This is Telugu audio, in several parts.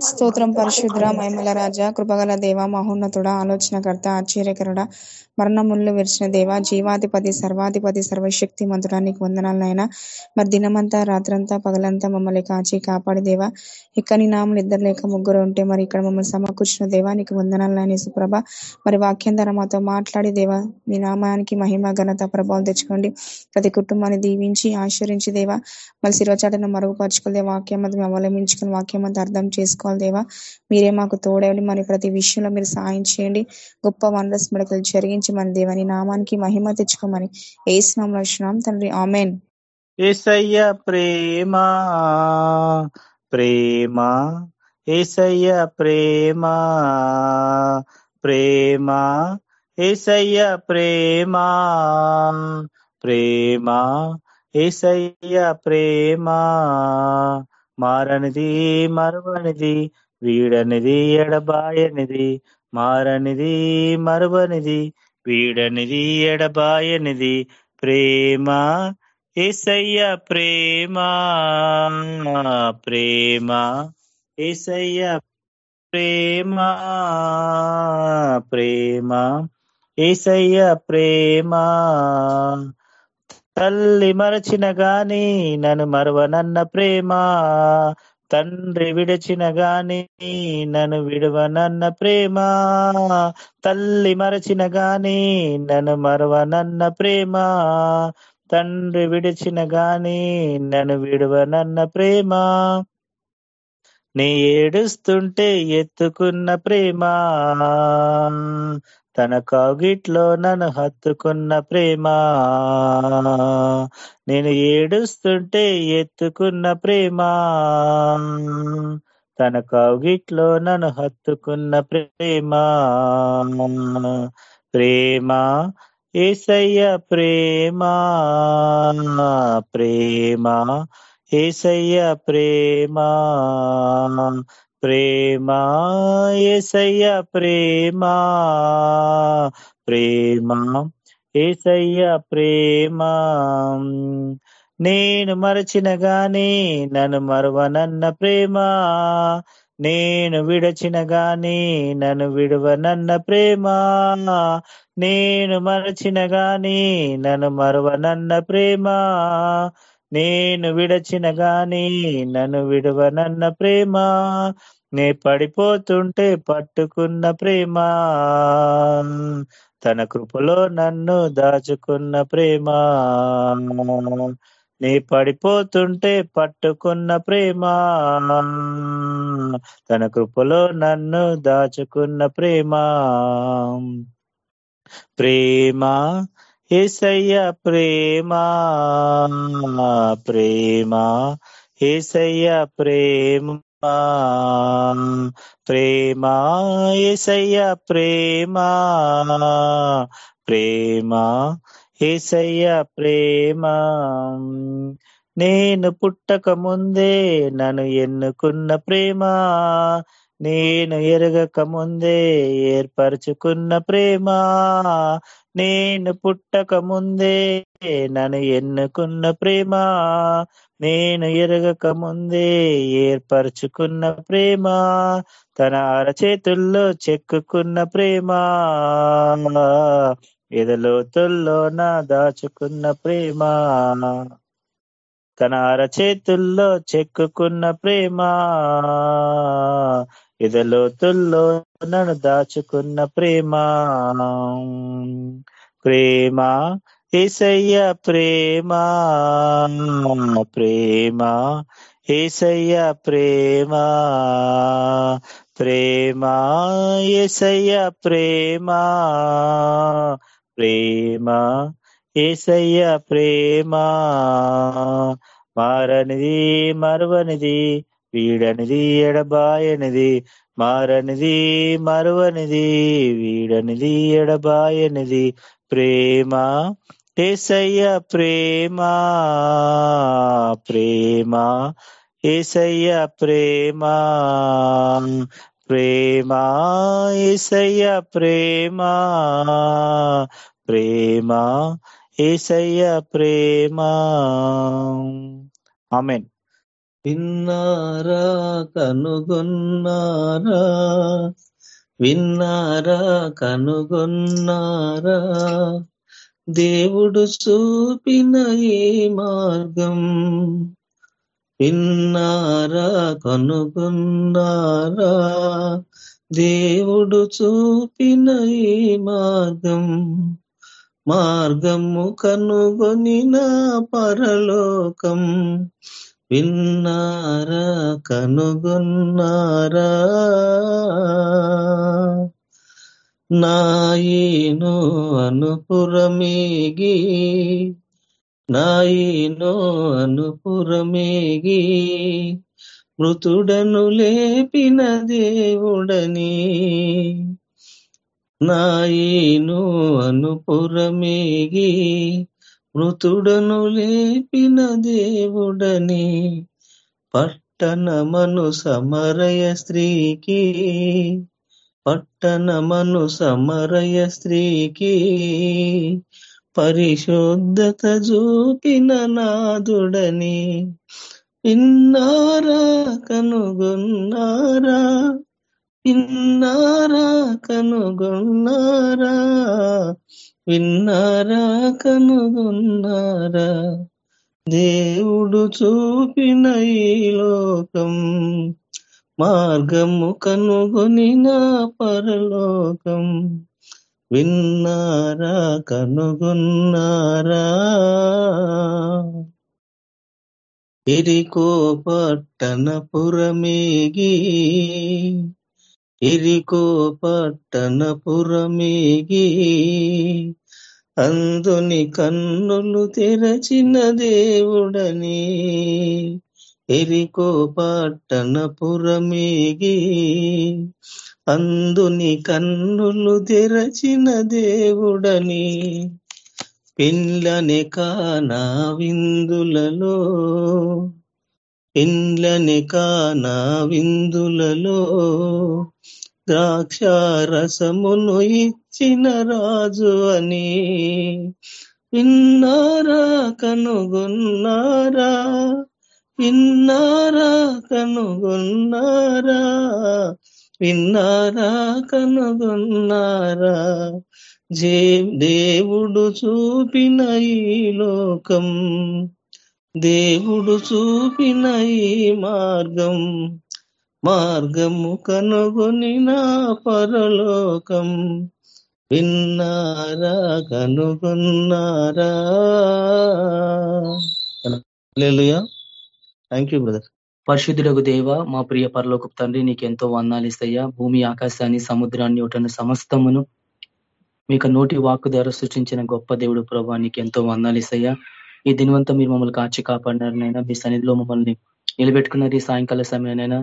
స్తోత్రం పరిశుద్ర మహిమల రాజా కృపగల దేవ మహోన్నతుడ ఆలోచనకర్త ఆశ్చర్యకరుడ మరణముళ్ళు విరిచిన దేవ జీవాధిపతి సర్వాధిపతి సర్వశక్తి మంతుడానికి వందనాలనైనా మరి దినమంతా రాత్రంతా పగలంతా మమ్మల్ని కాచి కాపాడి దేవా. ఇక్కడ నీ నామలు ఇద్దరు లేక ముగ్గురు ఉంటే మరి ఇక్కడ మమ్మల్ని సమకూర్చిన దేవా నీకు వందనాలనైనా సుప్రభ మరి వాక్యం ద్వారా మాతో మాట్లాడి దేవా మీ నామానికి మహిమ ఘనత ప్రభావం తెచ్చుకోండి. ప్రతి కుటుంబాన్ని దీవించి ఆశ్రయించి దేవా మళ్ళీ శిరోచాటను మరుగుపరచుకోలే వాక్యం అది అవలంబించుకుని వాక్యం అంతా అర్థం చేసుకోవాలి దేవా. మీరే మాకు తోడేవి మరి ప్రతి విషయంలో మీరు సాయం చేయండి. గొప్ప వండర్స్ జరిగించి మన దేవని నామానికి మహిమ తెచ్చుకోమని. ఏసునాం వచ్చినాం తండ్రి. ఆమెన్. ఏసయ్య ప్రేమ ప్రేమ ఏసయ్య ప్రేమ ప్రేమ ఏసయ్య ప్రేమ ప్రేమ ఏసయ్య ప్రేమ. మారనిది మరువనిది వీడనిది ఎడబాయనిది మారనిది మరువనిది వీడనిది ఎడబాయనిది ప్రేమ ఏసయ్య ప్రేమ ప్రేమ ఏసయ్య ప్రేమ ప్రేమ ఏసయ్య ప్రేమ. తల్లి మరచిన గాని నన్ను మరవనన్న ప్రేమ తండ్రి విడచిన గాని నన్ను విడవనన్న ప్రేమ. తల్లి మరచిన గాని నన్ను మరవనన్న ప్రేమ. తండ్రి విడిచిన గాని నన్ను విడవనన్న ప్రేమ. నీ ఏడుస్తుంటే ఎత్తుకున్న ప్రేమ. తన కాగిట్లో నన్ను హత్తుకున్న ప్రేమ. నేను ఏడుస్తుంటే ఎత్తుకున్న ప్రేమ. తన కాగిట్లో నన్ను హత్తుకున్న ప్రేమ. ప్రేమ ఏసయ్య ప్రేమ. ప్రేమ ఏసయ్య ప్రేమ. ప్రేమా ఏసయ్య ప్రేమా ప్రేమా ఏసయ్య ప్రేమా. నేను మరచిన గాని నన్ను మరవనన్న ప్రేమ. నేను విడచిన గాని నన్ను విడవనన్న ప్రేమ. నేను మరచిన గాని నన్ను మరవనన్న ప్రేమ. నేను విడచిన గాని నన్ను విడవనన్న ప్రేమ. నే పడిపోతుంటే పట్టుకున్న ప్రేమ. తన కృపలో నన్ను దాచుకున్న ప్రేమ. నీ పడిపోతుంటే పట్టుకున్న ప్రేమ. తన కృపలో నన్ను దాచుకున్న ప్రేమ. ప్రేమ ఏసయ్య ప్రేమ ప్రేమ ఏసయ్య ప్రేమ ప్రేమ ఏసయ్య ప్రేమ ప్రేమ ఏసయ్య ప్రేమ. నేను పుట్టక ముందే నన్ను ఎన్నుకున్న ప్రేమ నేను ఎరగక ముందే ఏర్పరచుకున్న ప్రేమ నేను పుట్టక ముందే నన్ను ఎన్నుకున్న ప్రేమ నేను ఎరగక ముందే ఏర్పరచుకున్న ప్రేమ తన అరచేతుల్లో చెక్కుకున్న ప్రేమ ఎదలోతుల్లో నా దాచుకున్న ప్రేమ తన అరచేతుల్లో చెక్కుకున్న ప్రేమ ఇదలోతుల్లో నన్ను దాచుకున్న ప్రేమ. ప్రేమ ఏసయ్య ప్రేమ. ప్రేమ ఏసయ్య ప్రేమ. ప్రేమ ఏసయ్య ప్రేమ. ప్రేమ ఏసయ్య ప్రేమ. మారనిది మరువనిది వీడనిది ఎడబాయనిది మారనిది మరువనిది వీడనిది ఎడబాయనిది. ప్రేమ ఏసయ్య ప్రేమ ప్రేమ ఏసయ్య ప్రేమ ప్రేమ ఏసయ్య ప్రేమ ప్రేమ ఏసయ్య ప్రేమ. ఆమెన్. విన్నారా కనుగొన్నారా? విన్నారా కనుగొన్నారా? దేవుడు చూపిన ఏ మార్గం విన్నారా కనుగొన్నారా? దేవుడు చూపిన ఏ మార్గం మార్గము కనుగొనిన పరలోకం విన్నారా కనుగొన్నారా? నాయను అనుపురమేగి నాయనో అనుపురమేగి మృతుడను లేపిన దేవుడని. నాయను అనుపురమేగి మృతుడను లేపిన దేవుడని పట్టణమను సమరయ స్త్రీకి పట్టణమను సమరయ స్త్రీకి పరిశుద్ధత చూపిన నాదుడని ఇన్నారా కనుగొన్నారా? విన్నారా కనుగొన్నారా? విన్నారా కనుగొన్నారా? దేవుడు చూపిన ఈ లోకం మార్గము కనుగొనిన పరలోకం. విన్నారా కనుగొన్నారా? ఎరికో పట్టణపురమేగి ఎరికో పట్టణపురమేగి అందుని కన్నులు తెరచిన దేవుడని ఎరికో పట్టణపురమేగి అందుని కన్నులు తెరచిన దేవుడని పిల్లని కానా విందులలో ఇండ్లని కానా విందులలో ద్రాక్షారసమును ఇచ్చిన రాజు అని. విన్నారా కనుగొన్నారా? విన్నారా కనుగొన్నారా? విన్నారా కనుగొన్నారా? జే దేవుడు చూపిన ఈ లోకం దేవుడు చూపిన ఈ మార్గం మార్గము నా పరలోకం. విన్నారా కనుగొన్నారా? థ్యాంక్ యూ బ్రదర్ పరిశుద్ధుడకు దేవ మా ప్రియ పరలోకు తండ్రి నీకెంతో వందాలు ఇస్తాయా భూమి ఆకాశాన్ని సముద్రాన్ని ఒకటన్న సమస్తమును మీకు నోటి వాక్కు ద్వారా సృష్టించిన గొప్ప దేవుడు ప్రభా నీకు ఎంతో వందాలిస్తయ్యా ఈ దినవంతా మీరు మమ్మల్ని కాచి కాపాడినారనైనా మీ సన్నిధిలో మమ్మల్ని నిలబెట్టుకున్నారు. ఈ సాయంకాల సమయానైనా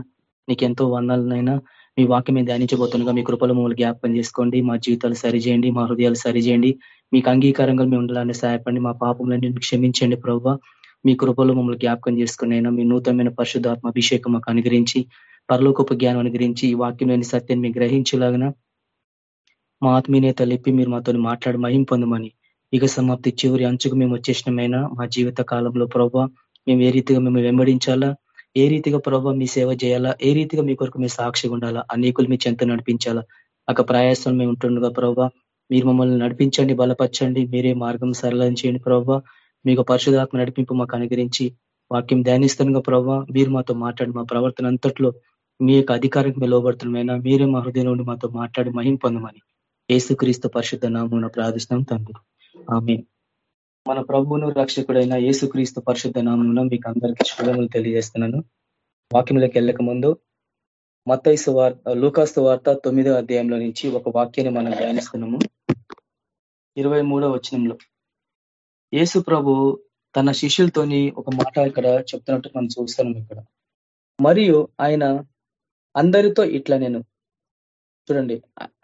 నీకు ఎంతో వందాలనైనా మీ వాక్యం మీద ధ్యానించబోతుండగా మీ కృపలు మమ్మల్ని జ్ఞాపకం చేసుకోండి. మా జీవితాలు సరిచేయండి మా హృదయాలు సరిచేయండి. మీకు అంగీకారంగా మేము ఉండాలని సహాయపడి మా పాపంలన్నీ క్షమించండి ప్రభావ మీ కృపలో మమ్మల్ని జ్ఞాపకం చేసుకునైనా మీ నూతనమైన పరిశుధాత్మ అభిషేకం మాకు అనుగ్రహించి పరలోకపు జ్ఞానం అనుగ్రహించి ఈ వాక్యంలోని సత్యాన్ని మీ గ్రహించేలాగన మా ఆత్మీయత లిప్పి మీరు మాతో మాట్లాడి మహిం పొందమని యుగ సమాప్తి చివరి అంచుకు మేము వచ్చేసినమైనా మా జీవిత కాలంలో ప్రభావ మేము ఏ రీతిగా మేము వెంబడించాలా? ఏ రీతిగా ప్రభావ మీ సేవ చేయాలా? ఏ రీతిగా మీ కొరకు మీ సాక్షిగా ఉండాలా? అనేకులు మీ చెంత నడిపించాలా? ఒక ప్రయాసం మేము ఉంటుండగా ప్రభావ మీరు మమ్మల్ని నడిపించండి బలపరచండి మీరే మార్గం సరళం చేయండి ప్రభావ మీకు పరిశుధాత్మ నడిపింపు మాకు అనుగ్రహించి వాక్యం ధ్యానిస్తున్నగా ప్రభావ మీరు మాతో మాట్లాడి మా ప్రవర్తన అంతట్లో మీ యొక్క అధికారికి మేము మీరే మా హృదయం నుండి మాతో మాట్లాడి మహిం పొందమని. ఏసుక్రీస్తు పరిశుద్ధ నామం ప్రార్థిస్తున్నాం తండ్రి. ఆమె మన ప్రభువును రక్షకుడైన యేసుక్రీస్తు పరిశుద్ధ నామం మీకు అందరికీ శుభములు తెలియజేస్తున్నాను. వాక్యంలోకి వెళ్ళక ముందు మత్తైసు వార్త లూకాస్తు వార్త తొమ్మిదో అధ్యాయంలో నుంచి ఒక వాక్యాన్ని మనం ధ్యానిస్తున్నాము. ఇరవై మూడో వచనంలో యేసు ప్రభు తన శిష్యులతోని ఒక మాట ఇక్కడ చెప్తున్నట్టు మనం చూస్తున్నాం ఇక్కడ. మరియు ఆయన అందరితో ఇట్లా నేను చూడండి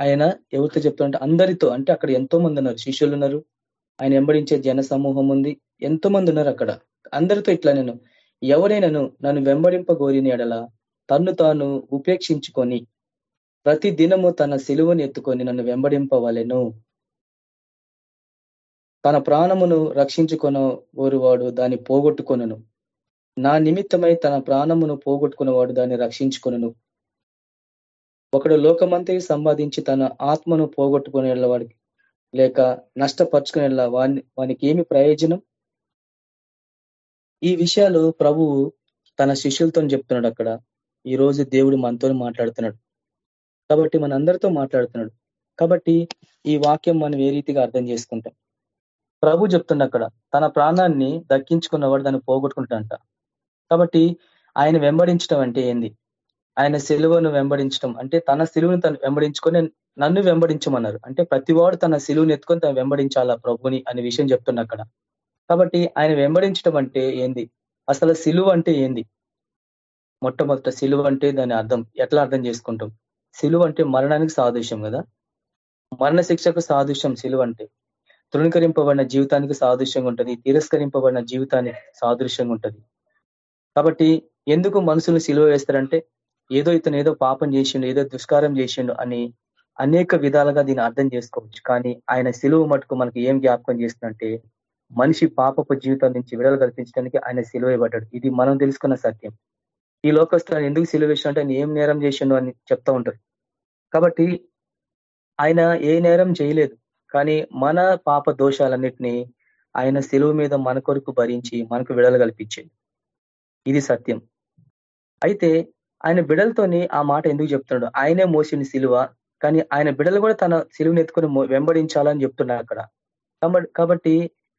ఆయన ఎవరితో చెప్తుంటే అందరితో అంటే అక్కడ ఎంతో మంది ఉన్నారు శిష్యులు ఉన్నారు ఆయన వెంబడించే జన సమూహం ఉంది. ఎంతో మంది ఉన్నారు అక్కడ. అందరితో ఇట్లా నేను ఎవరైనాను నన్ను వెంబడింపగోరిని ఎడల తన్ను తాను ఉపేక్షించుకొని ప్రతి దినము తన సిలువను ఎత్తుకొని నన్ను వెంబడింపవలెను. తన ప్రాణమును రక్షించుకొన వాడు దాన్ని పోగొట్టుకొనను. నా నిమిత్తమై తన ప్రాణమును పోగొట్టుకున్నవాడు దాన్ని రక్షించుకును ఒకడు లోకమంతా సంపాదించి తన ఆత్మను పోగొట్టుకునే వాడికి లేక నష్టపరుచుకునేలా వాని వానికి ఏమి ప్రయోజనం? ఈ విషయాలు ప్రభువు తన శిష్యులతో చెప్తున్నాడు అక్కడ. ఈ రోజు దేవుడు మనతో మాట్లాడుతున్నాడు. కాబట్టి మన అందరితో మాట్లాడుతున్నాడు. కాబట్టి ఈ వాక్యం మనం ఏ రీతిగా అర్థం చేసుకుంటాం? ప్రభు చెప్తుండ అక్కడ తన ప్రాణాన్ని దక్కించుకున్నవాడు దాన్ని పోగొట్టుకుంటాడంట. కాబట్టి ఆయన వెంబడించడం అంటే ఏంది? ఆయన సెలువును వెంబడించడం అంటే తన సెలువును తను వెంబడించుకొని నన్ను వెంబడించమన్నారు. అంటే ప్రతివాడు తన సెలువును ఎత్తుకొని తను వెంబడించాలా ప్రభుని అనే విషయం చెప్తున్నా అక్కడ. కాబట్టి ఆయన వెంబడించడం అంటే ఏంది? అసలు సిలువ అంటే ఏంది? మొట్టమొదట సిలువ అంటే దాని అర్థం ఎట్లా అర్థం చేసుకుంటాం? సిలువ అంటే మరణానికి సాదృశ్యం కదా? మరణ శిక్షకు సాదృశ్యం సిలువ అంటే. తృణీకరింపబడిన జీవితానికి సాదృశ్యంగా ఉంటుంది. తిరస్కరింపబడిన జీవితానికి సాదృశ్యంగా ఉంటుంది. కాబట్టి ఎందుకు మనుషులు సిలువ వేస్తారంటే ఏదో ఇతను ఏదో పాపం చేసిండు ఏదో దుష్కారం చేసిండు అని అనేక విధాలుగా దీన్ని అర్థం చేసుకోవచ్చు. కానీ ఆయన సిలువ మటుకు మనకి ఏం జ్ఞాపకం చేస్తుందంటే మనిషి పాపపు జీవితం నుంచి విడుదల కల్పించడానికి ఆయన సిలువ ఇవ్వబడ్డాడు. ఇది మనం తెలుసుకున్న సత్యం. ఈ లోకస్తులను ఎందుకు సిలువ వేసినట్టు ఆయన ఏం నేరం చేసిండు అని చెప్తా ఉంటారు కాబట్టి ఆయన ఏ నేరం చేయలేదు. కానీ మన పాప దోషాలన్నిటినీ ఆయన సెలవు మీద మన కొరకు భరించి మనకు విడలు కల్పించింది ఇది సత్యం. అయితే ఆయన బిడలతోని ఆ మాట ఎందుకు చెప్తున్నాడు? ఆయనే మోసిన సిలువ కానీ ఆయన బిడలు కూడా తన సిలువను ఎత్తుకొని వెంబడించాలని చెప్తున్నారు అక్కడ. కాబట్టి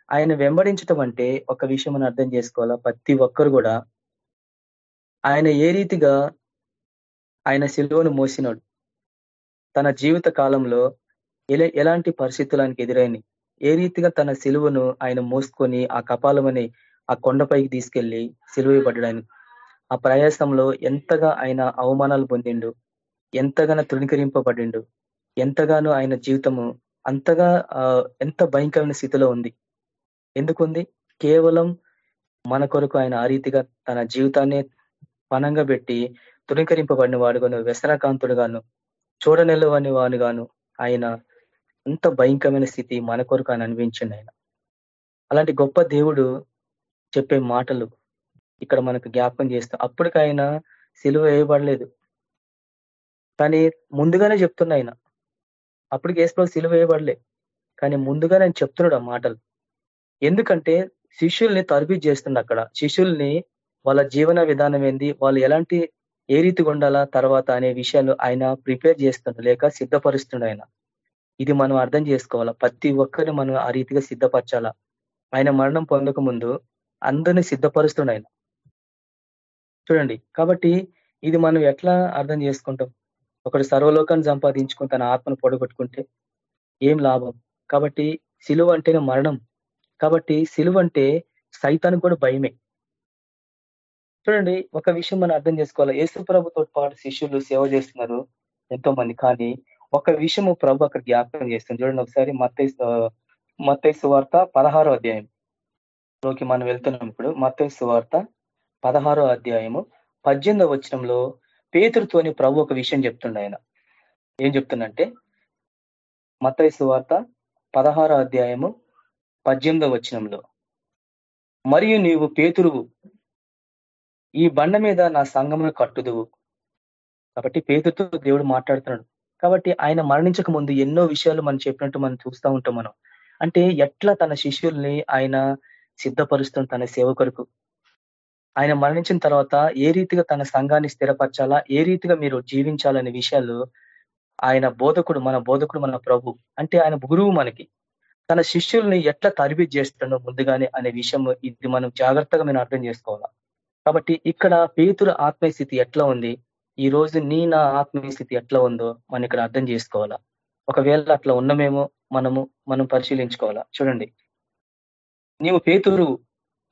ఆయన వెంబడించటం అంటే ఒక విషయం మనం అర్థం చేసుకోవాలా? ప్రతి ఒక్కరు కూడా ఆయన ఏ రీతిగా ఆయన సిలువను మోసినాడు? తన జీవిత కాలంలో ఎలాంటి పరిస్థితులకు ఎదురైంది ఏ రీతిగా తన సిలువను ఆయన మోసుకొని ఆ కపాలమని ఆ కొండపైకి తీసుకెళ్ళి సిలువ పడ్డాడు ఆ ప్రయాసంలో ఎంతగా ఆయన అవమానాలు పొందిండు ఎంతగానో తృణీకరింపబడిండు ఎంతగానో ఆయన జీవితము అంతగా ఎంత భయంకరమైన స్థితిలో ఉంది. ఎందుకుంది? కేవలం మన కొరకు ఆయన ఆ రీతిగా తన జీవితాన్ని పనంగా పెట్టి తృణీకరింపబడిన వాడుగాను వ్యసనకాంతుడు గాను చూడనిల్లవని వాడు గాను ఆయన అంత భయంకరమైన స్థితి మన కొరకు ఆయన అనిపించింది ఆయన. అలాంటి గొప్ప దేవుడు చెప్పే మాటలు ఇక్కడ మనకు జ్ఞాపకం చేస్తాం. అప్పటికి ఆయన సిలువ వేయబడలేదు. కానీ ముందుగానే చెప్తున్నా ఆయన. అప్పటికి ఏసులో సిలువ వేయబడలే. కానీ ముందుగా నేను చెప్తున్నాడు ఆ మాటలు. ఎందుకంటే శిష్యుల్ని తరబీ చేస్తుంది అక్కడ. శిష్యుల్ని వాళ్ళ జీవన విధానం ఏంది? వాళ్ళు ఎలాంటి ఏ రీతిగా ఉండాలా? తర్వాత అనే విషయాలు ఆయన ప్రిపేర్ చేస్తుండ లేక సిద్ధపరుస్తుండ ఆయన. ఇది మనం అర్థం చేసుకోవాలా? ప్రతి ఒక్కరిని మనం ఆ రీతిగా సిద్ధపరచాలా? ఆయన మరణం పొందక ముందు అందరినీ సిద్ధపరుస్తుండ ఆయన. చూడండి. కాబట్టి ఇది మనం ఎట్లా అర్థం చేసుకుంటాం? ఒకటి సర్వలోకాన్ని సంపాదించుకుని తన ఆత్మను పొడగొట్టుకుంటే ఏం లాభం? కాబట్టి సిలువ అంటేనే మరణం. కాబట్టి సిలువ అంటే సైతానికి కూడా భయమే. చూడండి ఒక విషయం మనం అర్థం చేసుకోవాలి. యేసు ప్రభుతో పాటు శిష్యులు సేవ చేస్తున్నారు ఎంతో మంది కానీ ఒక విషయము ప్రభు అక్కడ జ్ఞాపకం చేస్తుంది. చూడండి ఒకసారి మత్తై మత్తై సువార్త పదహారో అధ్యాయం. లోకి మనం వెళ్తున్నాం ఇప్పుడు. మత్తై సువార్త పదహారో అధ్యాయము పద్దెనిమిదో వచనంలో పేతురుతోని ప్రభు ఒక విషయం చెప్తుండ ఆయన. ఏం చెప్తుందంటే మత్తై సువార్త పదహారో అధ్యాయము పద్దెనిమిదో వచనంలో మరియు నీవు పేతురువు ఈ బండ మీద నా సంఘమును కట్టుదువు. కాబట్టి పేతుతో దేవుడు మాట్లాడుతున్నాడు. కాబట్టి ఆయన మరణించక ముందు ఎన్నో విషయాలు మనం చెప్పినట్టు మనం చూస్తూ ఉంటాం మనం. అంటే ఎట్లా తన శిష్యుల్ని ఆయన సిద్ధపరుస్తుంది తన సేవ కొరకు ఆయన మరణించిన తర్వాత ఏ రీతిగా తన సంఘాన్ని స్థిరపరచాలా ఏ రీతిగా మీరు జీవించాలనే విషయాలు ఆయన బోధకుడు మన బోధకుడు మన ప్రభు అంటే ఆయన గురువు మనకి. తన శిష్యుల్ని ఎట్లా తరబి చేస్తుండో ముందుగానే అనే విషయం ఇది మనం జాగ్రత్తగా మేము అర్థం చేసుకోవాలా. కాబట్టి ఇక్కడ పేతుల ఆత్మీయ స్థితి ఎట్లా ఉంది? ఈ రోజు నీ నా ఆత్మీయ స్థితి ఎట్లా ఉందో మనం ఇక్కడ అర్థం చేసుకోవాలా. ఒకవేళ అట్లా ఉన్నమేమో మనము మనం పరిశీలించుకోవాలా. చూడండి. నీవు పేతురు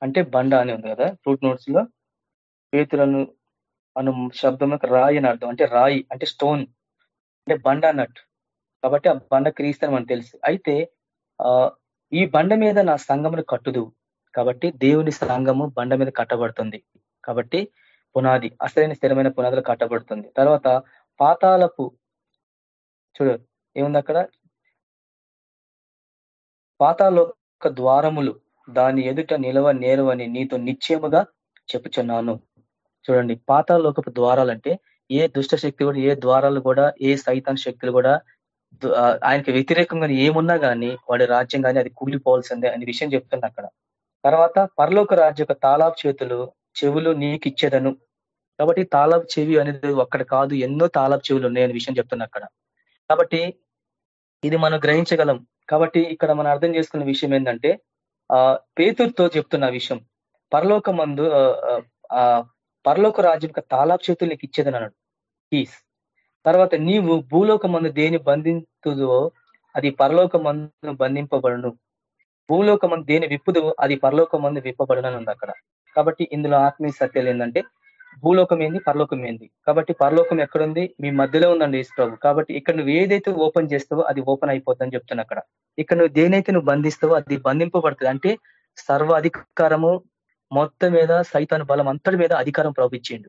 అంటే బండ అని ఉంది కదా ఫ్రూట్ నోట్స్లో. పేతులను అను శబ్దం రాయి అని అర్థం. అంటే రాయి అంటే స్టోన్ అంటే బండ అన్నట్టు. కాబట్టి ఆ బండ క్రీస్తని మనకు తెలుసు. అయితే ఈ బండ మీద నా సంఘమును కట్టుదు. కాబట్టి దేవుని సంఘము బండ మీద కట్టబడుతుంది. కాబట్టి పునాది అసలైన స్థిరమైన పునాదులు కట్టబడుతుంది. తర్వాత పాతాలపు చూడు ఏముంది అక్కడ? పాతాల ద్వారములు. దాని ఎదుట నిలవ నేరవని నీతో నిశ్చయముగా చెప్పుచున్నాను. చూడండి పాతాలోకపు ద్వారాలంటే ఏ దుష్ట శక్తి కూడా ఏ ద్వారాలు కూడా ఏ సైతాన్ శక్తులు కూడా ఆయనకి వ్యతిరేకంగా ఏమున్నా కానీ వాడి రాజ్యం కానీ అది కూలిపోవాల్సిందే అనే విషయం చెప్తున్నా అక్కడ. తర్వాత పరలోక రాజ్య యొక్క చేతులు చెవులు నీకు ఇచ్చేదను. కాబట్టి తాలాబ్ చెవి అనేది ఒక్కడ కాదు ఎన్నో తాలాపు చెవులు ఉన్నాయనే విషయం చెప్తున్నా అక్కడ. కాబట్టి ఇది మనం గ్రహించగలం. కాబట్టి ఇక్కడ మనం అర్థం చేసుకున్న విషయం ఏంటంటే ఆ పేతుర్తో చెప్తున్న విషయం. పరలోక మందు ఆ పరలోక రాజ్యం తాలాపు చేతులు నీకు ఇచ్చేదని అన్నాడు. పీస్ తర్వాత నీవు భూలోక మందు దేని బంధించుదో అది పరలోక మందు బంధింపబడును. భూలోక మందు దేని విప్పుదు అది పరలోక మందు విప్పబడునని ఉంది అక్కడ. కాబట్టి ఇందులో ఆత్మీయ సత్యాలు ఏంటంటే భూలోకం ఏంది పరలోకం ఏంది కాబట్టి పరలోకం ఎక్కడుంది? మీ మధ్యలో ఉందండి ప్రభు. కాబట్టి ఇక్కడ నువ్వు ఏదైతే ఓపెన్ చేస్తావో అది ఓపెన్ అయిపోతుందని చెప్తున్నా అక్కడ. ఇక్కడ నువ్వు దేనైతే నువ్వు బంధిస్తావో అది బంధింపబడుతుంది. అంటే సర్వ అధికారము మొత్తం మీద సైతాను బలం అంతటి మీద అధికారం ప్రభు ఇచ్చిండు.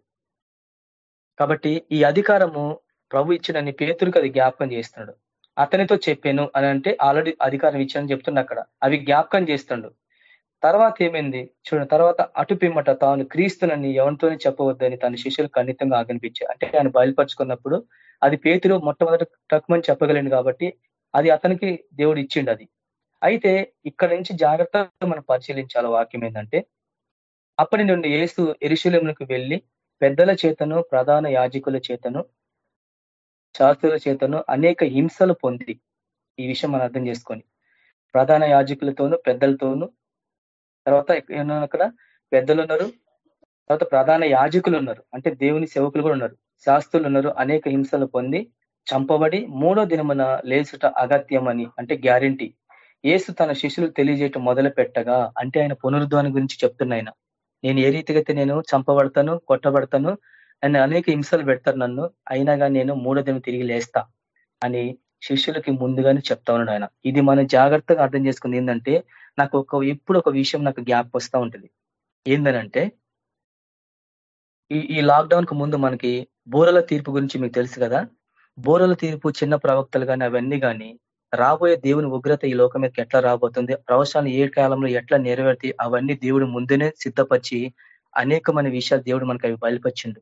కాబట్టి ఈ అధికారము ప్రభు ఇచ్చినని పేతురికి అది జ్ఞాపకం చేస్తున్నాడు. అతనితో చెప్పాను అని అంటే ఆల్రెడీ అధికారం ఇచ్చానని చెప్తున్నా అక్కడ. అవి జ్ఞాపకం చేస్తుండు. తర్వాత ఏమైంది? చూడండి తర్వాత అటు పిమ్మట తాను క్రీస్తునని ఎవరితోనే చెప్పవద్దని తన శిష్యులు ఖండితంగా ఆగనిపించాయి అంటే ఆయన బయలుపరుచుకున్నప్పుడు అది పేతులు మొట్టమొదటి టక్మని చెప్పగలింది కాబట్టి అది అతనికి దేవుడు ఇచ్చిండు అది. అయితే ఇక్కడ నుంచి జాగ్రత్తగా మనం పరిశీలించాల వాక్యం ఏంటంటే అప్పటి నుండి ఏసు ఎరుశూలంకు వెళ్ళి పెద్దల చేతను ప్రధాన యాజకుల చేతను శాస్త్రుల చేతను అనేక హింసలు పొంది ఈ విషయం మనం అర్థం చేసుకొని ప్రధాన యాజకులతోనూ పెద్దలతోనూ తర్వాత అక్కడ పెద్దలు ఉన్నారు తర్వాత ప్రధాన యాజకులు ఉన్నారు అంటే దేవుని సేవకులు కూడా ఉన్నారు. శాస్త్రులు ఉన్నారు అనేక హింసలు పొంది చంపబడి మూడో దినమున లేచుట అగత్యమని అంటే గ్యారంటీ. ఏసు తన శిష్యులు తెలియజేయటం మొదలు పెట్టగా అంటే ఆయన పునరుద్ధానం గురించి చెప్తున్నాయన నేను ఏ రీతిగా నేను చంపబడతాను కొట్టబడతాను అని అనేక హింసలు పెడతారు నన్ను అయినా కానీ నేను మూడో దినం తిరిగి లేస్తా అని శిష్యులకి ముందుగానే చెప్తా ఉన్నాడు ఆయన. ఇది మనం జాగ్రత్తగా అర్థం చేసుకుంది ఏంటంటే నాకు ఒక ఎప్పుడు ఒక విషయం నాకు గ్యాప్ వస్తూ ఉంటుంది. ఏందనంటే ఈ ఈ లాక్డౌన్కు ముందు మనకి బోరల తీర్పు గురించి మీకు తెలుసు కదా? బోరల తీర్పు చిన్న ప్రవక్తలు కానీ అవన్నీ కానీ రాబోయే దేవుని ఉగ్రత ఈ లోకం మీదకి ఎట్లా రాబోతుంది ప్రవచనాలు ఏ కాలంలో ఎట్లా నెరవేర్తి అవన్నీ దేవుడు ముందునే సిద్ధపరిచి అనేకమైన విషయాలు దేవుడు మనకి అవి బయలుపరిచిండు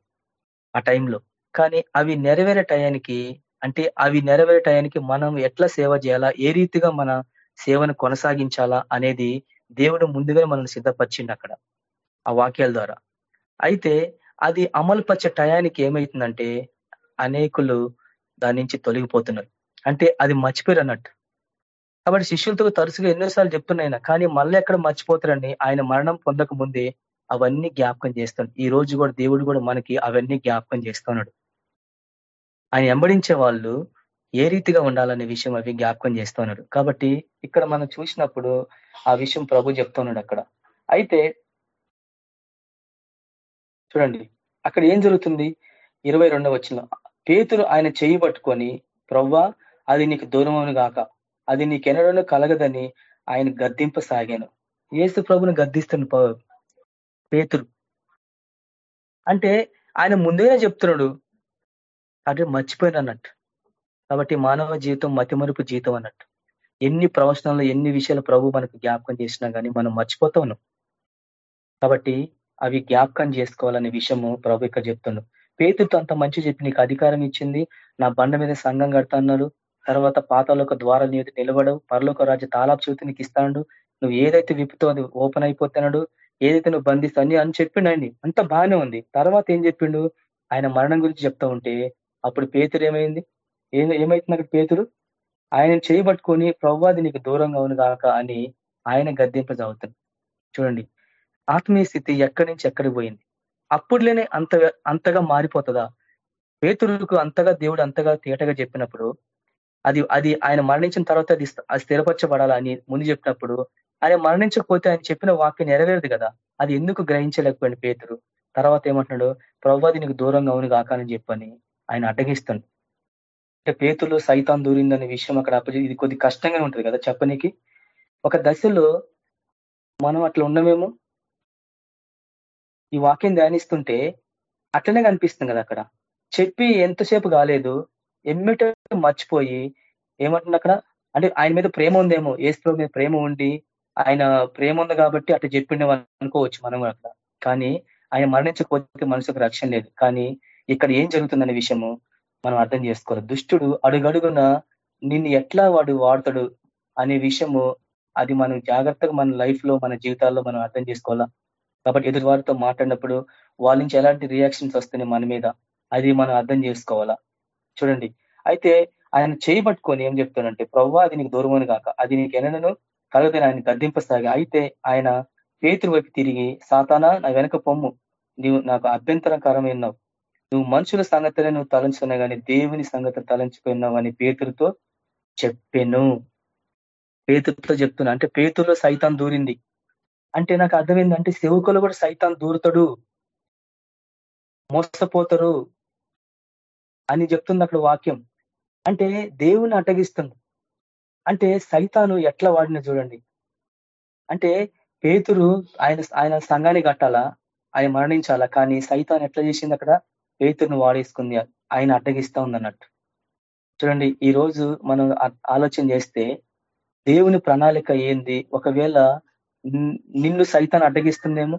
ఆ టైంలో. కానీ అవి నెరవేరే టయానికి అంటే అవి నెరవేరే టయానికి మనం ఎట్లా సేవ చేయాలా? ఏ రీతిగా మన సేవను కొనసాగించాలా? అనేది దేవుడు ముందుగా మనల్ని సిద్ధపరిచిండు అక్కడ ఆ వాక్యాల ద్వారా. అయితే అది అమలు పరిచే టయానికి ఏమవుతుందంటే అనేకులు దాని నుంచి తొలగిపోతున్నారు. అంటే అది మర్చిపోయారు అన్నట్టు. కాబట్టి శిష్యులతో తరచుగా ఎన్నోసార్లు చెప్తున్నాయన కానీ మళ్ళీ ఎక్కడ మర్చిపోతారని ఆయన మరణం పొందక ముందే అవన్నీ జ్ఞాపకం చేస్తాడు. ఈ రోజు కూడా దేవుడు కూడా మనకి అవన్నీ జ్ఞాపకం చేస్తున్నాడు ఆయన వెంబడించే వాళ్ళు ఏ రీతిగా ఉండాలనే విషయం అవి జ్ఞాపకం చేస్తున్నాడు కాబట్టి ఇక్కడ మనం చూసినప్పుడు ఆ విషయం ప్రభు చెప్తున్నాడు అక్కడ. అయితే చూడండి అక్కడ ఏం జరుగుతుంది? ఇరవై రెండవ వచ్చిన పేతురు ఆయన చేయి పట్టుకొని ప్రవ్వా అది నీకు దూరమని గాక. అది నీకెనడను కలగదని ఆయన గద్దింపసాగాను. ఏసు ప్రభుని గద్దిస్తున్న పేతురు. అంటే ఆయన ముందేనే చెప్తున్నాడు అంటే మర్చిపోయిన అన్నట్టు. కాబట్టి మానవ జీవితం మతిమరుపు జీవితం అన్నట్టు. ఎన్ని ప్రవచనాలు ఎన్ని విషయాలు ప్రభు మనకు జ్ఞాపకం చేసినా కానీ మనం మర్చిపోతా ఉన్నాం. కాబట్టి అవి జ్ఞాపకం చేసుకోవాలనే విషయము ప్రభు ఇక్కడ చెప్తున్నాడు పేతుతో అంత మంచి చెప్పి నీకు అధికారం ఇచ్చింది. నా బండ మీద సంఘం కడతాన్నాడు తర్వాత పాతలోక ద్వారా నీకు నిలబడవు. పరలోక రాజ్య తాలాపు చూతి నీకు ఇస్తాడు నువ్వు ఏదైతే విప్పుతో అది ఓపెన్ అయిపోతున్నాడు ఏదైతే నువ్వు బంధిస్తా అని చెప్పిండు అంత బాగానే ఉంది. తర్వాత ఏం చెప్పిండు? ఆయన మరణం గురించి చెప్తా ఉంటే అప్పుడు పేతురు ఏమైంది? ఏమైతుంది అక్కడ పేతురు? ఆయన చేయబట్టుకొని ప్రవ్వాది నీకు దూరంగా అవును కాక అని ఆయన గద్దెంపజావుతుంది చూడండి ఆత్మీయ స్థితి ఎక్కడి నుంచి ఎక్కడికి పోయింది? అప్పుడులేనే అంత అంతగా మారిపోతుందా? పేతురుకు అంతగా దేవుడు అంతగా తేటగా చెప్పినప్పుడు అది అది ఆయన మరణించిన తర్వాత అది స్థిరపరచబడాలా అని ముందు చెప్పినప్పుడు ఆయన మరణించకపోతే ఆయన చెప్పిన వాక్యం నెరవేరదు కదా? అది ఎందుకు గ్రహించలేకపోయింది పేతురు? తర్వాత ఏమంటున్నాడు? ప్రవ్వాది నీకు దూరంగా అవును కాకని చెప్పని ఆయన అడ్డగిస్తుంది అంటే పేతులు సైతాన్ దూరిందనే విషయం అక్కడ ఇది కొద్ది కష్టంగా ఉంటుంది కదా చెప్పనీకి. ఒక దశలో మనం అట్లా ఉండమేమో? ఈ వాక్యం ధ్యానిస్తుంటే అట్లనే కనిపిస్తుంది కదా అక్కడ. చెప్పి ఎంతసేపు కాలేదు ఎమ్మిట మర్చిపోయి ఏమంటుంది అక్కడ? అంటే ఆయన మీద ప్రేమ ఉందేమో? ఏసు మీద ప్రేమ ఉండి ఆయన ప్రేమ ఉంది కాబట్టి అట్లా చెప్పిండే అనుకోవచ్చు మనం అక్కడ. కానీ ఆయన మరణించకపోతే మనుషులకు రక్షణ లేదు. కానీ ఇక్కడ ఏం జరుగుతుందనే విషయము మనం అర్థం చేసుకోవాలి. దుష్టుడు అడుగడుగున నిన్ను ఎట్లా వాడు వాడతాడు అనే విషయము అది మనం జాగ్రత్తగా మన లైఫ్లో మన జీవితాల్లో మనం అర్థం చేసుకోవాలా? కాబట్టి ఎదురువారితో మాట్లాడినప్పుడు వాళ్ళ నుంచి ఎలాంటి రియాక్షన్స్ వస్తున్నాయి మన మీద అది మనం అర్థం చేసుకోవాలా? చూడండి. అయితే ఆయన చేయబట్టుకొని ఏం చెప్తానంటే ప్రవ్వా అది నీకు దూరమని కాక అది నీకు ఎనను కలగదని ఆయన గద్దింపసాగి అయితే ఆయన పేతురు వైపు తిరిగి సాతానా నా వెనక పొమ్ము. నీవు నాకు అభ్యంతరకరమైనావు నువ్వు మనుషుల సంగతిలో నువ్వు తలంచుకున్నా కానీ దేవుని సంగతి తలంచుకున్నావు అని పేతులతో చెప్పాను. పేతురుతో చెప్తున్నా. అంటే పేతురులో సైతం దూరింది. అంటే నాకు అర్థమైందంటే సేవకులు కూడా సైతాన్ దూరుతాడు. మోసపోతారు అని చెప్తుంది అక్కడ వాక్యం. అంటే దేవుని అటగిస్తుంది. అంటే సైతాను ఎట్లా వాడిన చూడండి. అంటే పేతురు ఆయన ఆయన సంఘాన్ని కట్టాలా? ఆయన మరణించాలా? కానీ సైతాన్ ఎట్లా చేసింది అక్కడ? పేతురును వాడేసుకుంది. ఆయన అడ్డగిస్తా ఉందన్నట్టు. చూడండి ఈ రోజు మనం ఆలోచన చేస్తే దేవుని ప్రణాళిక ఏంది? ఒకవేళ నిన్ను సైతాన్ని అడ్డగిస్తుందేమో?